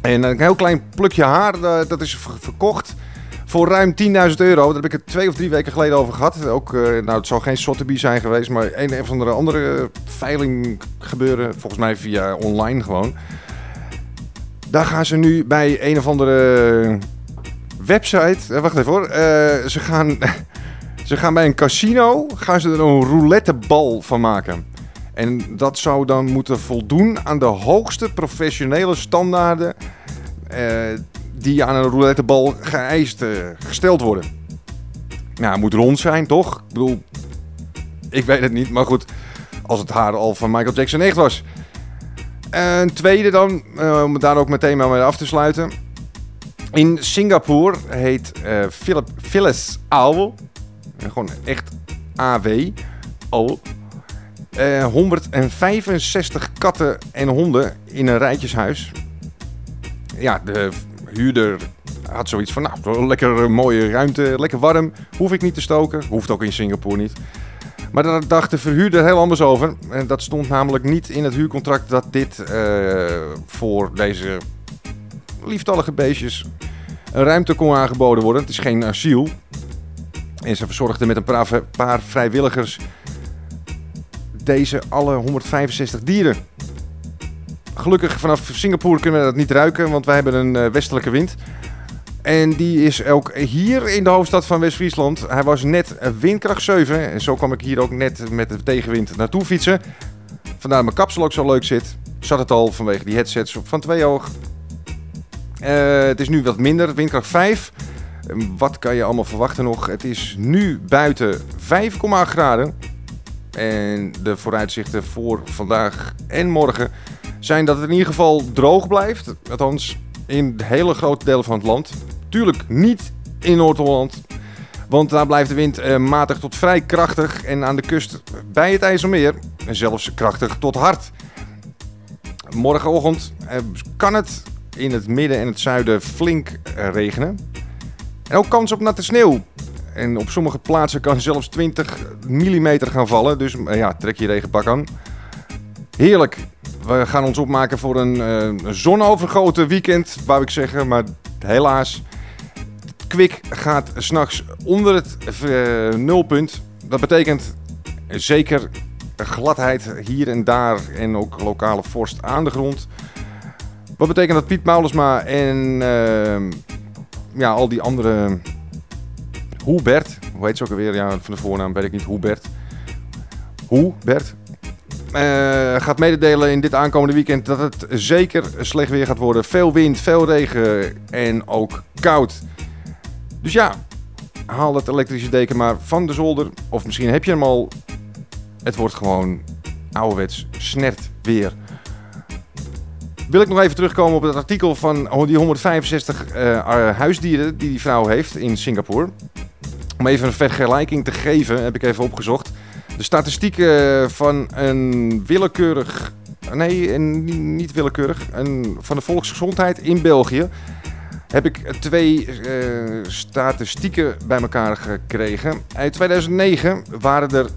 En een heel klein plukje haar, eh, dat is ver- verkocht voor ruim 10.000 euro. Daar heb ik het twee of drie weken geleden over gehad. Ook, eh, nou, het zal geen Sotheby zijn geweest, maar een of andere andere veiling gebeuren. Volgens mij via online gewoon. Daar gaan ze nu bij een of andere website. eh, wacht even hoor. Eh, ze, gaan, ze gaan bij een casino gaan ze er een roulettebal van maken. En dat zou dan moeten voldoen aan de hoogste professionele standaarden eh, die aan een roulettebal geëist, eh, gesteld worden. Nou, het moet rond zijn, toch? Ik bedoel, ik weet het niet, maar goed, als het haar al van Michael Jackson echt was. Een tweede dan, eh, om daar ook meteen maar mee af te sluiten. In Singapore heet eh Philip, Phyllis Owl, gewoon echt AW, Owl, eh, 165 katten en honden in een rijtjeshuis. Ja, de huurder had zoiets van, nou, lekker eh, mooie ruimte, lekker warm. Hoef ik niet te stoken. Hoeft ook in Singapore niet. Maar daar dacht de verhuurder heel anders over. En dat stond namelijk niet in het huurcontract dat dit eh, voor deze lieftallige beestjes een ruimte kon aangeboden worden. Het is geen asiel. En ze verzorgden met een paar vrijwilligers deze alle 165 dieren. Gelukkig vanaf Singapore kunnen we dat niet ruiken, want wij hebben een eh, westelijke wind. En die is ook hier in de hoofdstad van West-Friesland. Hij was net windkracht 7. En zo kwam ik hier ook net met de tegenwind naartoe fietsen. Vandaar mijn kapsel ook zo leuk zit. Zat het al vanwege die headsets van twee oog. Eh, het is nu wat minder, windkracht 5. Eh, Wat kan je allemaal verwachten nog? Het is nu buiten 5,8 graden. En de vooruitzichten voor vandaag en morgen zijn dat het in ieder geval droog blijft. Althans, in hele grote delen van het land. Tuurlijk niet in Noord-Holland. Want daar blijft de wind eh, matig tot vrij krachtig. En aan de kust bij het IJsselmeer zelfs krachtig tot hard. Morgenochtend eh, kan het in het midden en het zuiden flink eh, regenen. En ook kans op natte sneeuw. En op sommige plaatsen kan zelfs 20 mm gaan vallen. Dus eh, ja, trek je regenpak aan. Heerlijk. We gaan ons opmaken voor een eh, zonovergoten weekend, wou ik zeggen. Maar helaas, kwik gaat s'nachts onder het eh, nulpunt. Dat betekent zeker gladheid hier en daar en ook lokale vorst aan de grond. Wat betekent dat Piet Maulersma en ja, al die andere... Hoebert, hoe heet ze ook alweer? Ja, van de voornaam weet ik niet. Hoebert. Hoe? Eh, gaat mededelen in dit aankomende weekend dat het zeker slecht weer gaat worden. Veel wind, veel regen en ook koud. Dus ja, haal dat elektrische deken maar van de zolder. Of misschien heb je hem al. Het wordt gewoon ouderwets snert weer. Wil ik nog even terugkomen op het artikel van die 165 eh, huisdieren die die vrouw heeft in Singapore. Om even een vergelijking te geven, heb ik even opgezocht. De statistieken van een willekeurig, nee, een, niet willekeurig, van de volksgezondheid in België. Heb ik twee eh, statistieken bij elkaar gekregen. Uit 2009 waren er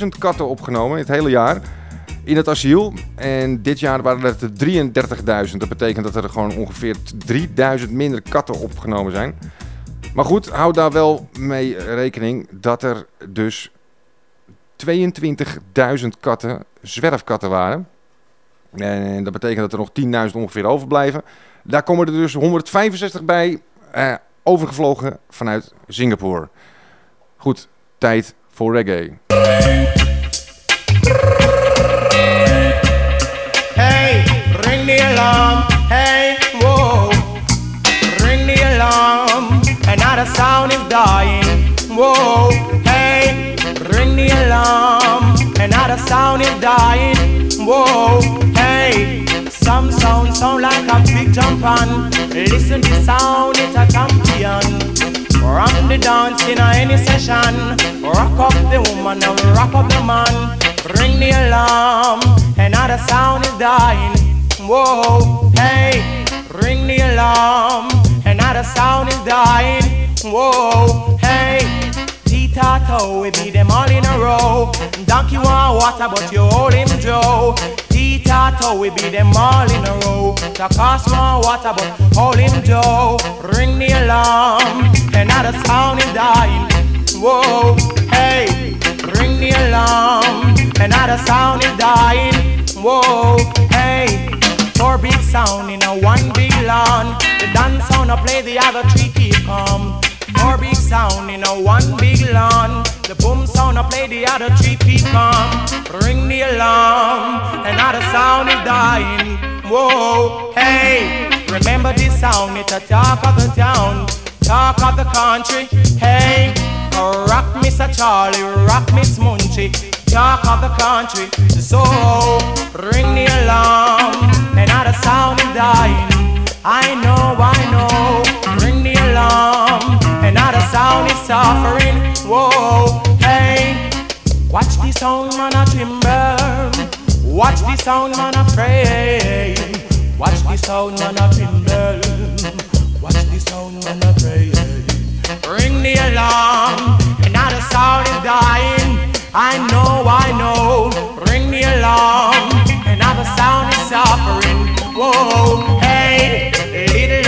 36.000 katten opgenomen in het hele jaar in het asiel. En dit jaar waren het er 33.000. Dat betekent dat er gewoon ongeveer 3000 minder katten opgenomen zijn. Maar goed, hou daar wel mee rekening dat er dus 22.000 katten zwerfkatten waren. En dat betekent dat er nog 10.000 ongeveer overblijven. Daar komen er dus 165 bij, eh, overgevlogen vanuit Singapore. Goed, tijd voor reggae. Hey, ring the alarm. Whoa. Hey, ring the alarm. Another sound is dying. Whoa. Hey, some sound sound like a big jump on. Listen the sound, it's a champion. Rock the dance in any session. Rock up the woman and rock up the man. Ring the alarm, another sound is dying. Whoa, hey, ring the alarm, another sound is dying. Whoa, hey, Titato, we beat them all in a row. Donkey want water, but you hold him Joe. Titato, we beat them all in a row. Cost want water, but hold him Joe. Ring the alarm, another sound is dying. Whoa, hey, ring the alarm, another sound is dying. Whoa, hey, four big sound in a one big lawn. The dance sound a play, the other three keep calm. Four big sound in a one big lawn. The boom sound a play, the other three calm. Ring the alarm, another sound is dying. Whoa, hey, remember this sound? It's a talk of the town, talk of the country. Hey. Rock Mr. Charlie, rock Miss Munchie, talk of the country. So ring the alarm, another sound is dying. I know, I know. Ring the alarm, sound is suffering. Whoa, hey, watch the sound man a timber. Watch the sound man a pray. Watch the sound man a timber. Watch the sound man a pray. Ring the alarm, another sound is dying. I know, I know. Ring the alarm, another sound is suffering. Whoa, hey, little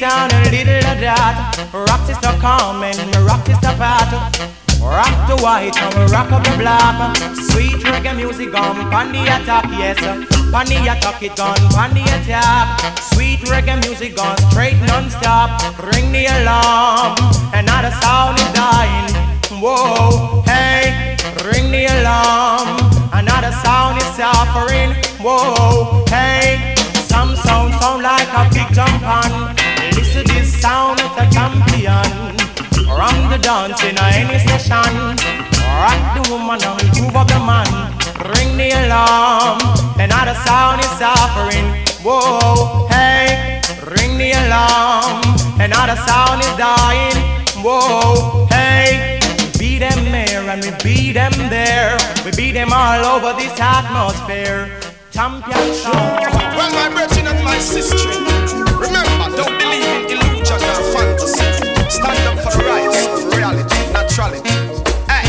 sound, a little of that. Rock sister come and rock sister pat. Rock the white and rock up the black. Sweet reggae music on pan the attack, yes. Pan the attack it gone, pan the attack. Sweet reggae music gone straight non-stop. Ring the alarm, another sound is dying. Whoa, hey, ring the alarm, another sound is suffering. Whoa, hey, some sound sound like a big jump on. A champion. Ram the dance in any session. Rock the woman and groove up the man. Ring the alarm, another sound is suffering. Whoa, hey, ring the alarm, another sound is dying. Whoa, hey, beat them here and we beat them there. We beat them all over this atmosphere. Champion sound. Well, my brethren and my sister, remember, don't believe in illusion or fantasy. Stand up for the rights of reality, naturality. Hey,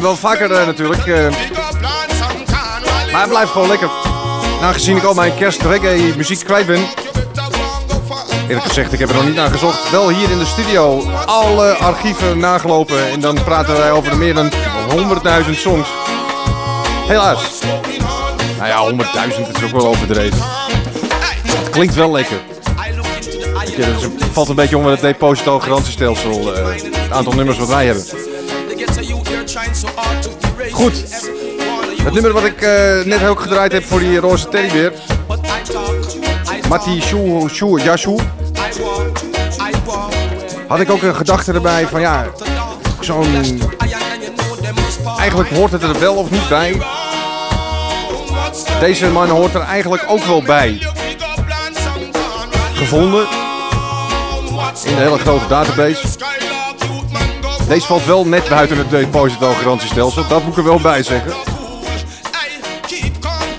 wel vaker eh, natuurlijk. eh, maar hij blijft gewoon lekker. Nou, aangezien ik al mijn kerst reggae muziek kwijt ben. Eerlijk gezegd, ik heb er nog niet naar gezocht. Wel hier in de studio alle archieven nagelopen. En dan praten wij over meer dan 100.000 songs. Helaas. Nou ja, 100.000 is ook wel overdreven. Het klinkt wel lekker. Je, dus het valt een beetje onder het deposito garantiestelsel. eh, het aantal nummers wat wij hebben. Goed. Het nummer wat ik eh, net ook gedraaid heb voor die roze teddybeer. Shu Shu Yashu. Had ik ook een gedachte erbij van ja, zo'n... Eigenlijk hoort het er wel of niet bij. Deze man hoort er eigenlijk ook wel bij. Gevonden. In de hele grote database. Deze valt wel net buiten het deposito garantiestelsel. Dat moet ik er wel bij zeggen.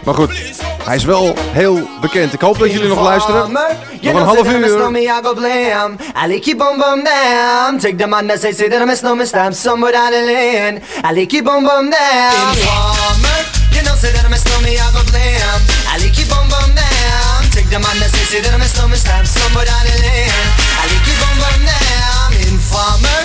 Maar goed, hij is wel heel bekend. Ik hoop dat jullie nog luisteren. Nog een half uur. down. Take the man that say, say that I miss no me stamp somewhere down the lane. I like you bum bum down. Informer, you know, say that I miss no me, I go blame. I like you bum bum down. Take the man that say, say that I miss no me stamp somewhere down the lane. I like you bum bum down. Informer,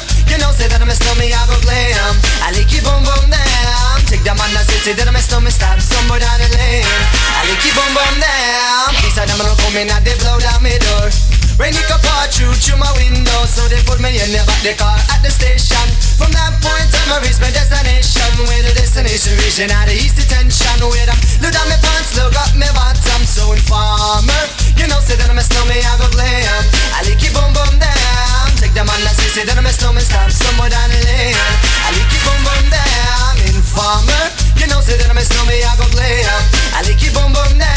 you know, say that I miss no me, I go blame. I like you bum bum down. Take the man that say, say that I miss no me stamp somewhere down the lane. I like you bum bum down. Them gonna come in and they blow down my door. Rain it can pour through through my window, so they put me in the back the car at the station. From that point on, I reach my destination. Where the destination reaching out the east detention. Where I look down my pants, look up my bottom. So informer, you know, say that I'm a snowman, I go glam. I lick it boom boom down. Take the man that say, say that I'm a snowman, stop somewhere down the lane. I lick it boom boom down. Informer, you know, say that I'm a snowman, I go glam. I lick it boom boom down.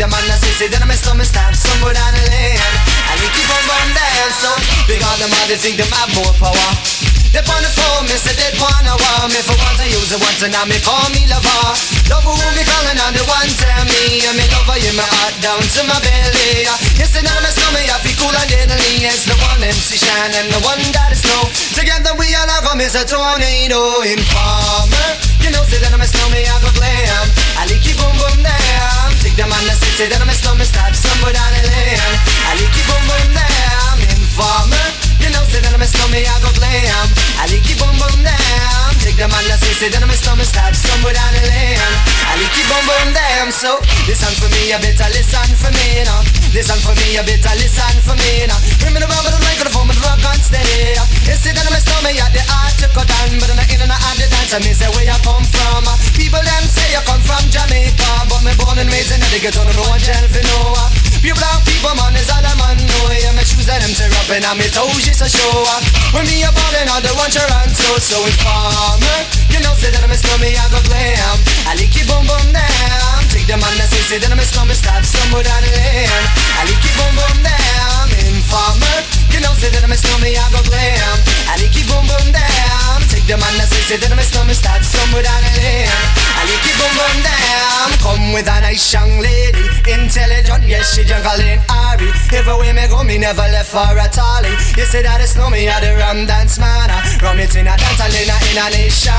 The man that say that I'm a snowman, stop somewhere down the lane. I lick it boom boom down. So big on them, they think them have more power. They on the phone, me say they wanna want me for once I use it once and now me call me lover. Love who be calling on the one tell me and me lover in my heart down to my belly. Yes, and now me me I feel cool and deadly. It's the one MC Shan and the one that is snow. Together we all have a tornado informer. You know, say that I'm a snowman, I go glam. I lick you boom boom down. Take the man that say, say that I'm a snowman, start somewhere down the lane. I lick you boom boom down. Informer. You know, say that I'm a snowman, I go glam. I lick you boom boom down. The man that say, say that I'm a snowman, start somewhere down the lane. I lick you boom boom down. So listen for me, you better listen for me, now. Listen for me, you better listen for me, now. Bring me the rubber, the microphone, but the rock on steady. You say that I'm a snowman, you the art to cut down, but I'm not in and out the dance. I me say where you come from. People them say you come from Jamaica, but me born and raised in the ghetto, no one tell for no. Pure black people, man, is all I'm on. know. Yeah, my shoes and them tear up and I'm my toes just a show. When me a ballin', all the one Toronto, so You know, say that I'm a snowman, I go glam. I lick you boom boom down. Take the man that say, say that I'm a snowman, stop somewhere down the lane. I lick you boom boom down. Informer. You know, say that I'm a snowman, I go glam. I lick you boom boom down. Take the man that say, say that I'm a snowman, stop somewhere down. I. Come with a nice young lady, intelligent, yes she juggling Ari. Everywhere me go, me never left for a tally. You say that it's no me, I the rum dance man. Rum it in a dance, in a in a nation.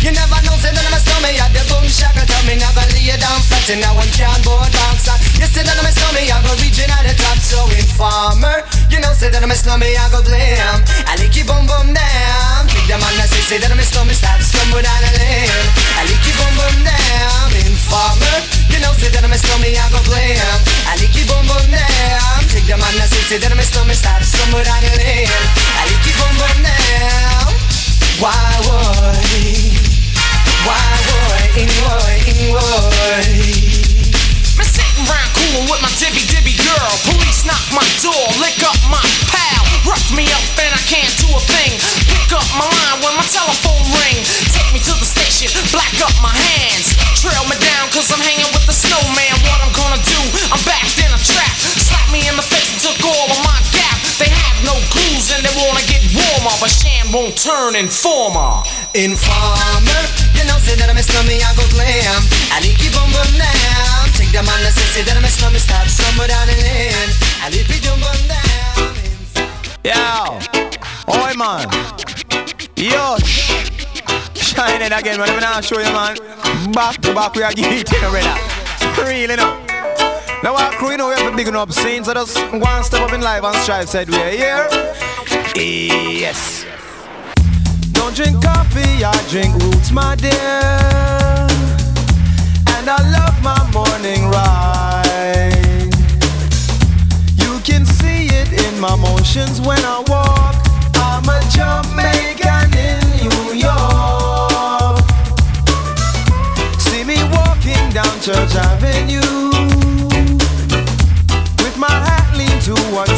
You never know, say that I'm a snowman, I the boom shaka. Tell me never lay down flat in a one cardboard box. You say that I'm a snowman, I go reaching at the top, so informer. You know, say that I'm a snowman, I go blame. I lick you boom boom down. Big the man that say, say that I'm a snowman, stop somewhere down the lane. I lick you boom boom down. Informer. You know, say that I'm a snowman, I go blame. I lick you boom boom down. Take the man that say, say that I'm a snowman, stop somewhere down the lane. I like you boom boom down. Why would? Why sitting round coolin' with my dibby dibby girl. Police knock my door, lick up my pal. Rough me up and I can't do a thing. Pick up my line when my telephone. Take me to the station, black up my hands. Trail me down cause I'm hanging with the snowman. What I'm gonna do? I'm in a trap. Slap me in the face and took all of my. They have no clues and they wanna get warmer. But won't turn informer. Informer, you know say that I'm a snowman, I go glam. I like you boom boom down. Take the man that say that I'm a snowman, stop somewhere down the lane. I like you boom boom down. Yo, oi man, yo, shining again, man. Me now show you, man. Back to back, we are getting ready. Really, no. Now, our crew, you know, we have a big enough scene, so just one step up in life and strive, said we are here. Yes. Don't drink coffee, I drink roots, my dear. And I love my morning ride. You can see it in my motions when I walk. I'm a Jamaican in New York. See me walking down Church Avenue with my hat leaned to one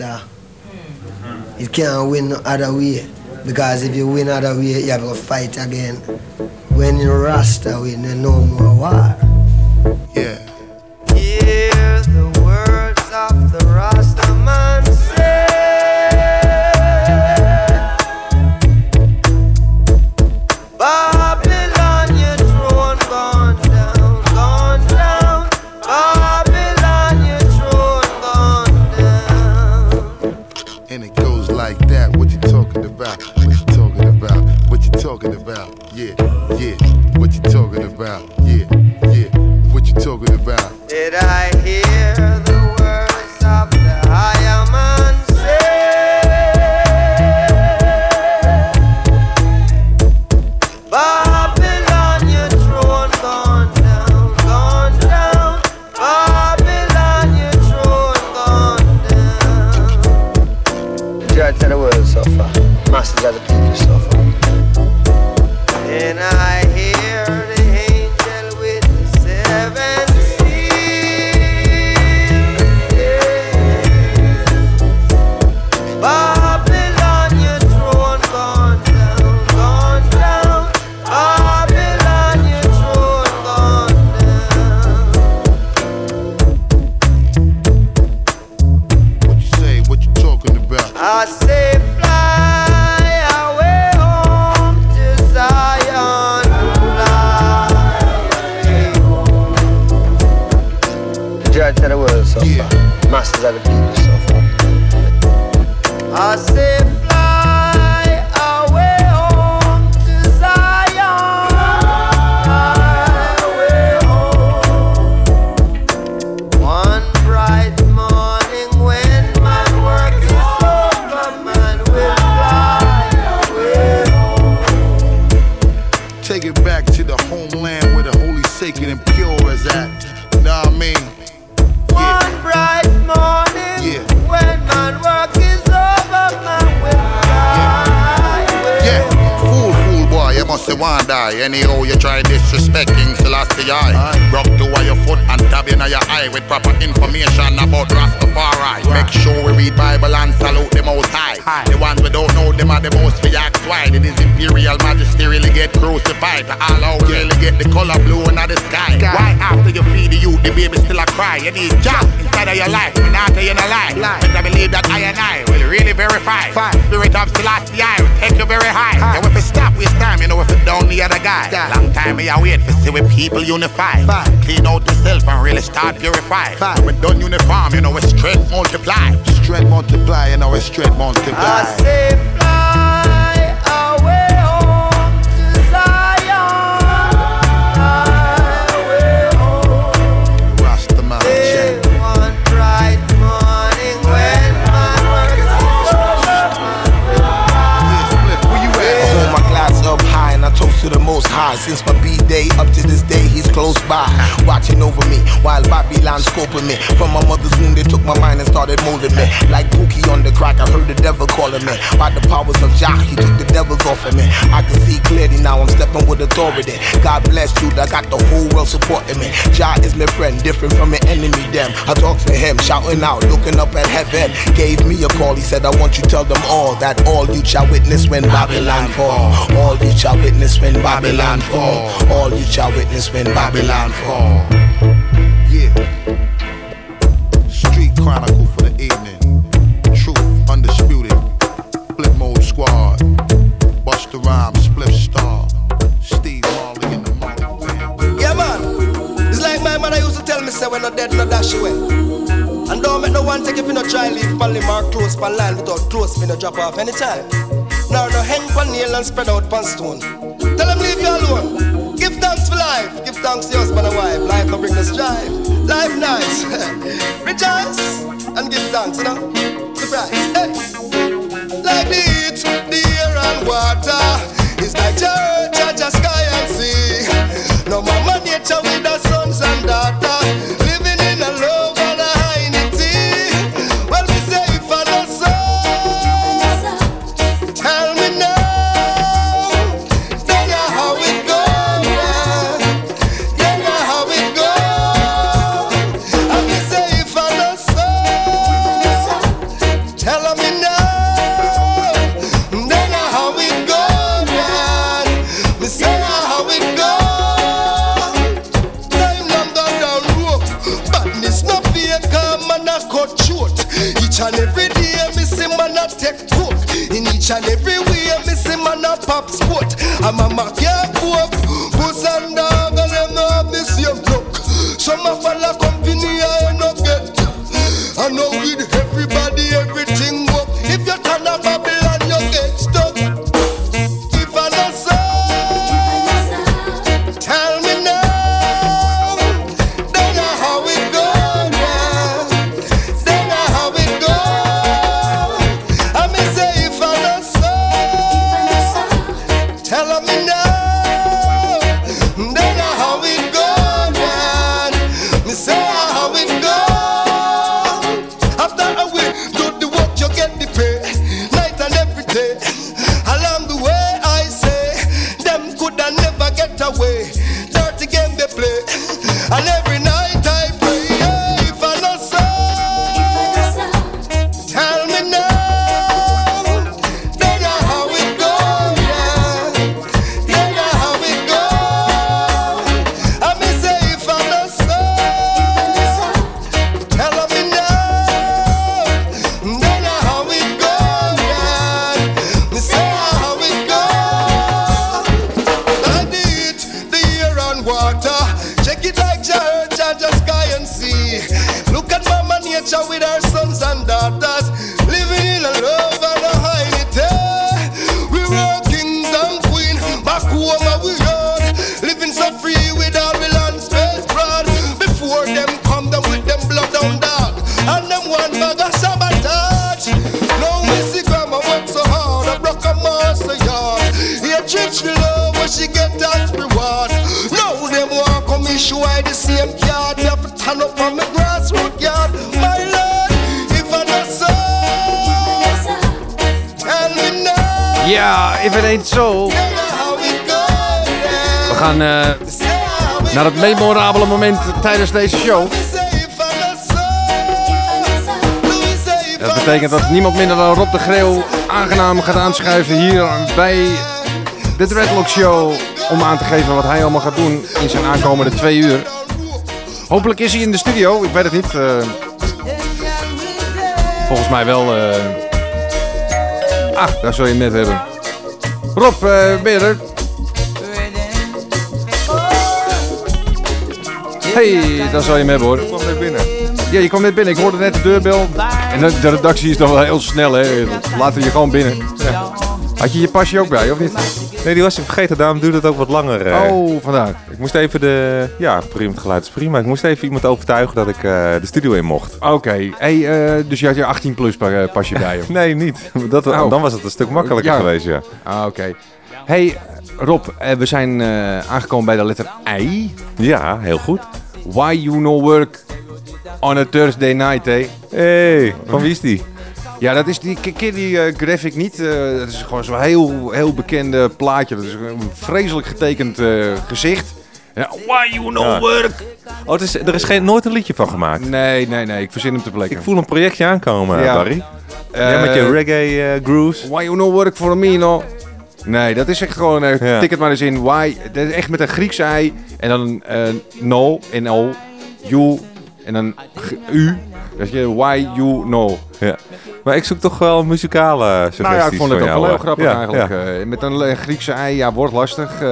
Rasta. It can't win other way. Because if you win other way, you have to fight again. When you Rasta win, then no more war. Yeah. Multiply. I say fly away home to Zion. Fly away home. Rastaman, Say one bright morning when man work is I hold my glass up high and I toast to the most high. Since my B day up to this day, he's close by, watching over me while Babylon scoping me. From my mother's womb, they took my mind and started molding me. Like Pookie on the crack, I heard the devil calling me. By the powers of Jah, he took the devils off of me. I can see clearly now, I'm stepping with authority. God bless you, I got the whole world supporting me. Jah is my friend, different from an enemy, damn. I talk to him, shouting out, looking up at heaven. Gave me a call, he said, I want you to tell them all that all you shall witness when Babylon fall. All you shall witness when Babylon fall. All you shall witness when Babylon fall. Yeah. Street Chronicle for the evening. Truth, undisputed. Flip mode squad. Busta Rhymes, Spliff Star. Steve Marley in the microphone. Yeah, man. It's like my mother used to tell me, say, when no dead, no dash away. And don't make no one take if you no try leave pan or close pan line without close me no drop off anytime. Now no hang pan nail and spread out pan stone. Tell leave you alone. Thanks for life. Give thanks to your husband and wife. Life will bring the strife. Life nice. Rejoice and give thanks, you know. Surprise. Hey. Like the heat, the air and water. It's like church, future with our sons and daughters. If it ain't so. We gaan eh, naar het memorabele moment tijdens deze show. Dat betekent dat niemand minder dan Rob de Greeuw aangenaam gaat aanschuiven hier bij de Dreadlock Show. Om aan te geven wat hij allemaal gaat doen in zijn aankomende twee uur. Hopelijk is hij in de studio, ik weet het niet. eh. volgens mij wel. eh. Ah, daar zul je hem net hebben. Rob, eh, ben je er? Hey, daar zal je hem hebben hoor. Ik kwam net binnen. Ja, je kwam net binnen. Ik hoorde net de deurbel. En de, de redactie is toch wel heel snel, hè? Laten we je gewoon binnen. Had je je pasje ook bij, of niet? Nee, die was ik vergeten. Daarom duurde het ook wat langer. eh. Oh, vandaar. Ik moest even de... Ja, prima, het geluid is prima. Ik moest even iemand overtuigen dat ik eh, de studio in mocht. Oké. Hey, eh, dus je had je 18 plus pa- eh, pasje bij je? Nee, niet. Dat, Oh. Dan was het een stuk makkelijker Ja. geweest, ja. Ah, oké. Hey, Rob, eh, we zijn eh, aangekomen bij de letter I. Ja, heel goed. Why you no work on a Thursday night, hè? Hey, van wie is die? Ja, dat is die, ken die eh, graphic niet? Eh, dat is gewoon zo'n heel, heel bekende plaatje. Dat is een vreselijk getekend eh, gezicht. Ja, why you no Ja. work? Oh, het is, er is geen, nooit een liedje van gemaakt. Nee, nee, nee. Ik verzin hem te plekken. Ik voel een projectje aankomen, Ja. Barry. Jij met je reggae grooves. Why you no work for me, no? Nee, dat is echt gewoon, Ja. tik het maar eens in. Why, dat is echt met een Griekse ei. En dan eh no, N-O, you, en dan u. Dat je, why you no. Ja. Maar ik zoek toch wel muzikale suggesties Nou ja, ik vond het ook wel heel grappig Ja, eigenlijk. ja. Eh, met een Griekse ei, ja, wordt lastig. eh.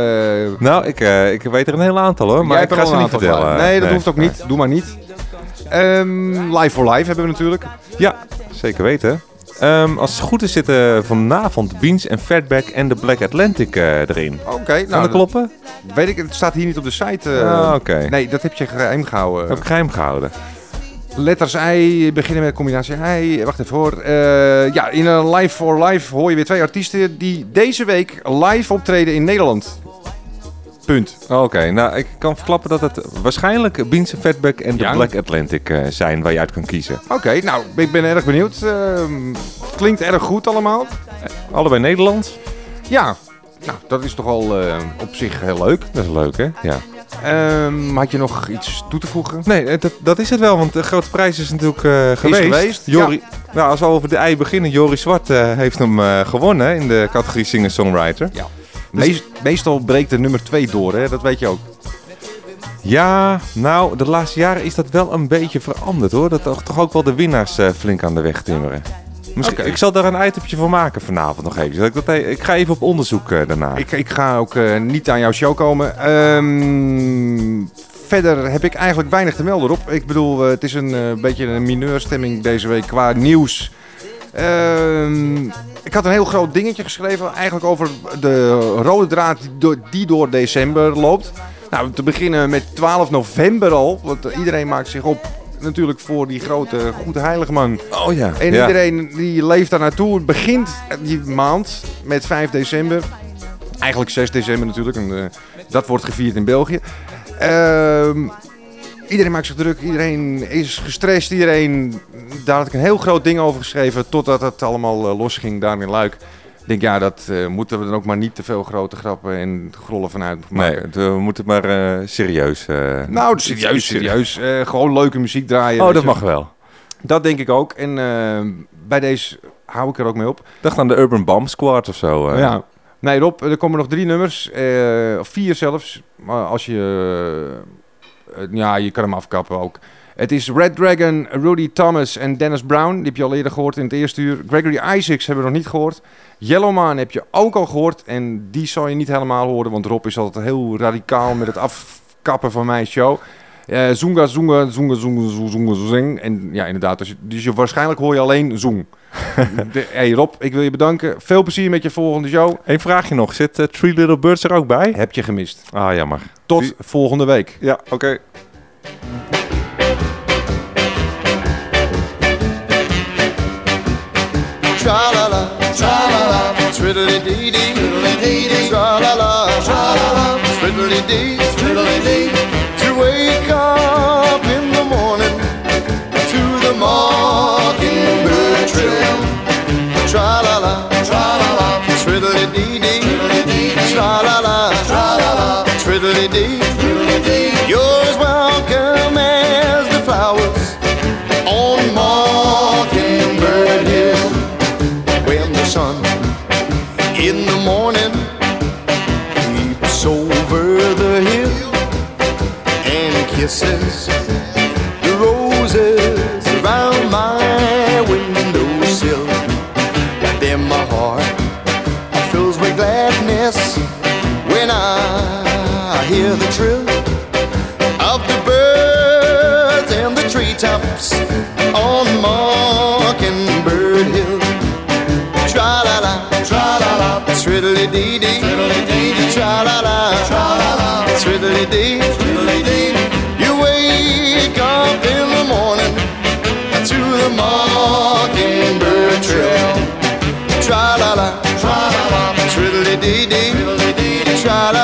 Nou, ik, eh, ik weet er een heel aantal hoor, maar ik ga ze niet vertellen. Nee, dat hoeft ook niet. Doe maar niet. Ehm, live for Live hebben we natuurlijk. Ja, zeker weten. Ehm, als het goed is zitten vanavond Beans en Fatback en de Black Atlantic eh, erin. Oké, Kan nou, dat kloppen? Weet ik, het staat hier niet op de site. eh. Ah, oké. Nee, dat heb je geheim gehouden. Heb ik geheim gehouden. Letters I, beginnen met combinatie I. Wacht even hoor. Eh, ja, in een Live for Live hoor je weer twee artiesten die deze week live optreden in Nederland. Punt. Oké, nou ik kan verklappen dat het waarschijnlijk Beans Fatback en de Ja. Black Atlantic eh, zijn waar je uit kan kiezen. Oké, nou, ik ben erg benieuwd. Ehm, klinkt erg goed allemaal. Allebei Nederlands. Ja, nou, dat is toch al eh, op zich heel leuk. Dat is leuk hè? Ja. Ehm, had je nog iets toe te voegen? Nee, eh, dat, dat is het wel, want de grote prijs is natuurlijk eh, geweest. geweest, Jori, nou, als we over de ei beginnen, Joris Zwart eh, heeft hem eh, gewonnen in de categorie singer-songwriter. Ja. Dus- Meest- meestal breekt de nummer 2 door, hè? dat weet je ook. Ja, nou, de laatste jaren is dat wel een beetje veranderd hoor. Dat toch, ook wel de winnaars eh, flink aan de weg timmeren. Misschien. Ik zal daar een itempje van maken vanavond nog even. Ik, dat, e- ik ga even op onderzoek eh, daarna. Ik, ik ga ook eh, niet aan jouw show komen. Ehm, verder heb ik eigenlijk weinig te melden op. Ik bedoel, het is een beetje een mineurstemming deze week qua nieuws. Ehm, ik had een heel groot dingetje geschreven, eigenlijk over de rode draad die door, die door december loopt. Nou, te beginnen met 12 november al, want iedereen maakt zich op natuurlijk voor die grote Goede Heilige Man. Oh ja. En ja. iedereen die leeft daar naartoe. Het begint die maand met 5 december. Eigenlijk 6 december natuurlijk. En, eh, dat wordt gevierd in België. Ehm, iedereen maakt zich druk. Iedereen is gestrest. Iedereen, daar had ik een heel groot ding over geschreven. Totdat het allemaal eh, losging daar in Luik. Ik denk, ja, dat eh, moeten we dan ook maar niet te veel grote grappen en grollen vanuit Nee, maken. het, we moeten maar eh, serieus. eh, Nou, serieus, serieus. Eh, gewoon leuke muziek draaien. Oh, dat mag wel. Dat denk ik ook. En eh, bij deze hou ik er ook mee op. dacht aan de Urban Bomb Squad of zo. eh. Ja. Nee, Rob, er komen nog drie nummers. eh, of vier zelfs. Maar als je... eh, ja, je kan hem afkappen ook. Het is Red Dragon, Rudy Thomas en Dennis Brown. Die heb je al eerder gehoord in het eerste uur. Gregory Isaacs hebben we nog niet gehoord. Yellowman heb je ook al gehoord. En die zal je niet helemaal horen. Want Rob is altijd heel radicaal met het afkappen van mijn show. Eh Zoenga, Zoenga, Zoenga, Zoenga, Zoenga, Zoenga, Zing. En ja, inderdaad, dus, dus je, waarschijnlijk hoor je alleen Zoeng. De- hey Rob, ik wil je bedanken. Veel plezier met je volgende show. Eén vraagje nog. Zit eh, Three Little Birds er ook bij? Heb je gemist. Ah, jammer. Tot volgende week. Ja, oké. Tra-la-la, tra-la-la, twiddly-dee-dee, twiddly-dee-dee, tra-la-la, tra-la-la, twiddly-dee, twiddly-dee. Mockingbird trill. Tra-la-la, tra-la-la, twiddly-dee-dee, twiddly-dee, tra-la-la, tra-la-la, twiddly-dee, twiddly-dee. You're as welcome as the flowers on Mockingbird Hill when the sun in the morning peeps over the hill and kisses hear the trill of the birds and the treetops on Mockingbird Hill. Tra la la, tra la la, twiddly dee dee, twiddly dee dee, tra la la, tra la la, twiddly dee, dee. You wake up in the morning to the mockingbird trill. Tra la la, tra la la, twiddly dee dee, twiddly dee dee, tra la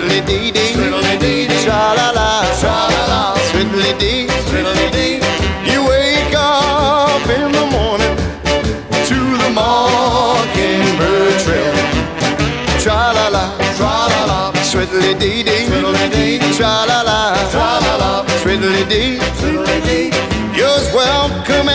la, twiddly dee dee, twiddly dee dee, tra la la, tra la la, twiddly dee, twiddly dee. You wake up in the morning to the mockingbird trill. Tra la la, tra la la, twiddly dee. Dee, twiddly dee tra la la, tra la la, twiddly dee, twiddly dee. You're as welcome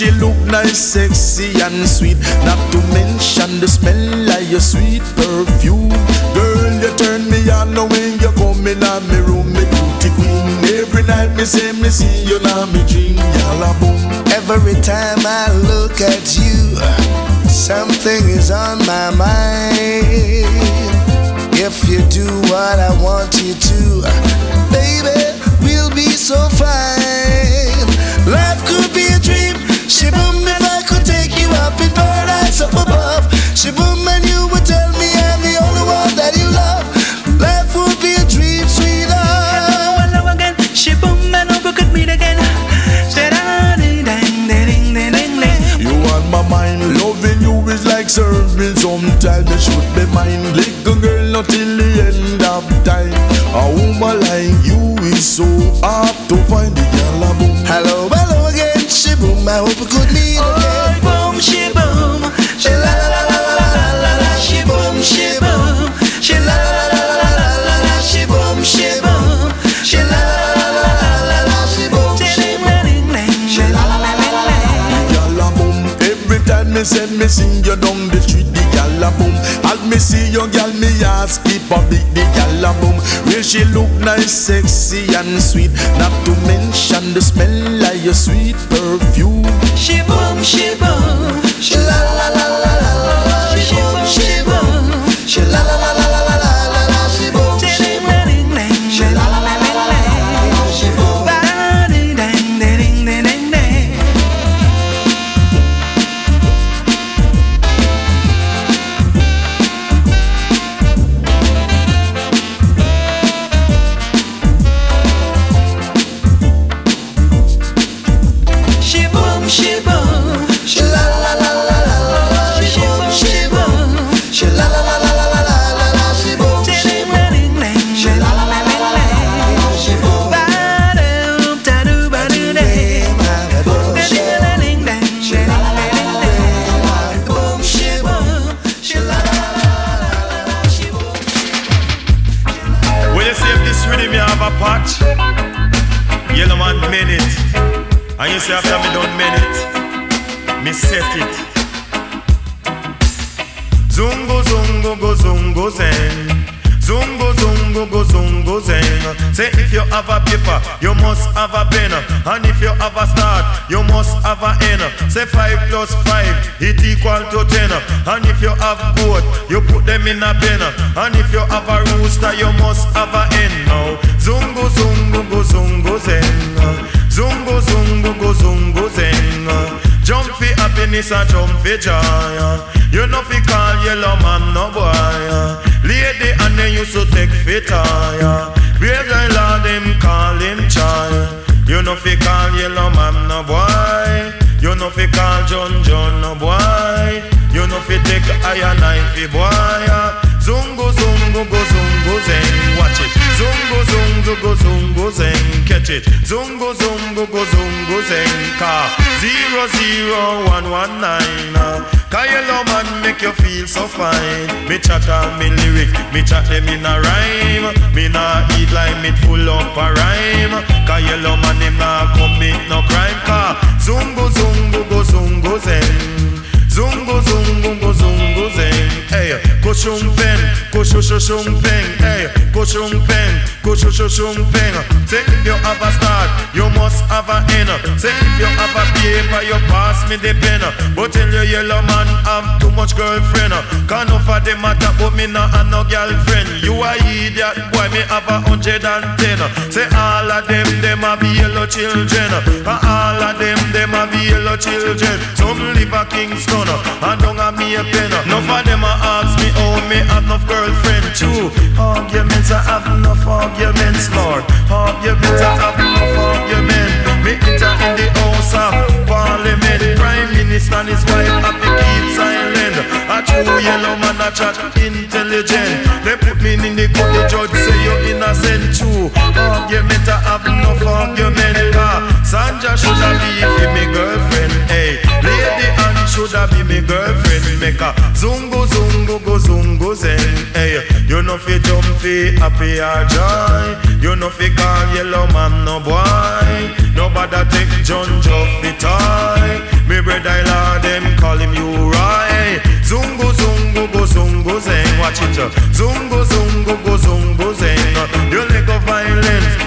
She look nice, sexy and sweet. Not to mention the smell of your sweet perfume. Girl, you turn me on when you come in my room, me beauty queen. Every night me say me see you now me dream, y'all a boom. Every time I look at you, something is on my mind. If you do what I want you to. Serve me sometime, they should be mine. Little girl, not till the end of time. A woman like you is so hard to find. The girl a boom. Hello, hello again, she boom. I hope we could meet oh, again. boom, she boom. She la la la la la la la la. She boom, she boom. She la la la la la la la. la. She boom, she boom. She la la la la la la la. She boom, she boom. She la la la la la la. la la. boom. Every time me send me see me see your girl, me ask keep a big the girl a boom. Where she look nice, sexy and sweet. Not to mention the smell like your sweet perfume. Zungo zungo go zungo zeng. Zungo zungo go zungo zeng. Say if you have a paper, you must have a pen. And if you have a start, you must have a end. Say five plus five, it equal to ten. And if you have goat, you put them in a pen. And if you have a rooster, you must have a end now. Zungo zungo go zungo zeng. Zungo zungo go zungo zeng. Jump for happiness and jump for joy. You know fi call yellow man no boy. Lady and they used to take fit tire. Brave guy lord them call him child. You know fi call yellow man no boy. You know fi call John John no boy. You know fi take iron knife fi boy. Zungo zungo go zungo zeng. Watch it. Zungo zungo go zungo zeng. Catch it. Zungo zungo go zungo zeng. Car zero zero one one nine. uh. Man make you feel so fine. Me chat me lyrics, me chat them in a rhyme. Me nah eat like me full up a rhyme. Cause man him nah commit no crime. Cause zungo zungo go zungo zeng. Zungo zungo go. Shu shu shung peng. Hey, shu shu shung peng. Eh. Say if you have a start, you must have a end. Say if you have a paper, you pass me the pen. But tell your yellow man have too much girlfriend. Can no for them matter, but me not have no girlfriend. You a idiot, boy, me have a hundred and ten. Say all of them, them have yellow children. And all of them, them have yellow children. Some live a Kingston, and don't have me a pen. Enough of them a ask me, oh, me have enough girlfriend too. Arguments, I have enough arguments, Lord. Arguments, I have enough arguments. Me enter in the house of parliament. Prime minister and his wife have to keep silent. A true yellow man, a chat intelligent. They put me in the court, the judge say you're innocent too. Argument, I have enough argument. Ah, Sanja should have be for me girlfriend. Hey, lady Anne should have be me girlfriend. Make a zungo zungo go zen. Hey, you know fi jump fi happy or joy. You know fi call yellow man no boy. Nobody take John Joff fi toy. Me brother Lord them call him you right. Zungo zungo go zungo zen. Watch it. Zungo zungo go zungo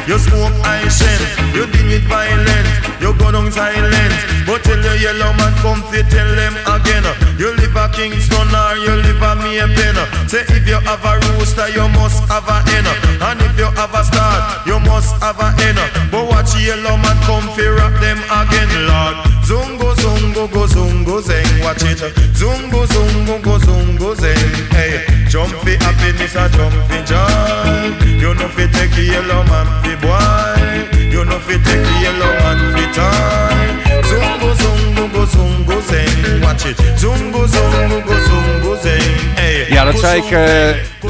You smoke I shen. You deal with violence. You go down silent. But tell your yellow man come fi tell them again. You live a Kingston or you live a Maypen. Say if you have a rooster, you must have a hen. And if you have a star, you must have a hen. But watch yellow man come fi rap them again, Lord. Zungo zungo go zungo zeng, watch it. Zungo zungo go zungo zeng. Hey, jump fi happiness a jump fi joy. You know fi take yellow man fi boy. You know fi take yellow man fi toy. Zungo zungo go zungo zeng, watch it. Zungo zungo go zungo zeng. Hey, Ja, dat zei ik.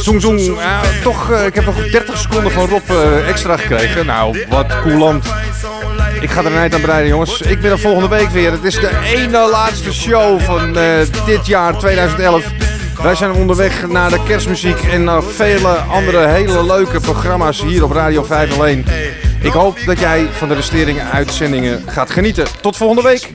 Zoeng Zoeng. Ja, toch, eh, ik heb nog 30 seconden van Rob eh, extra gekregen. Nou, wat coulant. Ik ga er een eind aan breiden, jongens. Ik ben er volgende week weer. Het is de ene laatste show van eh, dit jaar 2011. Wij zijn onderweg naar de kerstmuziek en naar vele andere hele leuke programma's hier op Radio 501. Ik hoop dat jij van de resterende uitzendingen gaat genieten. Tot volgende week.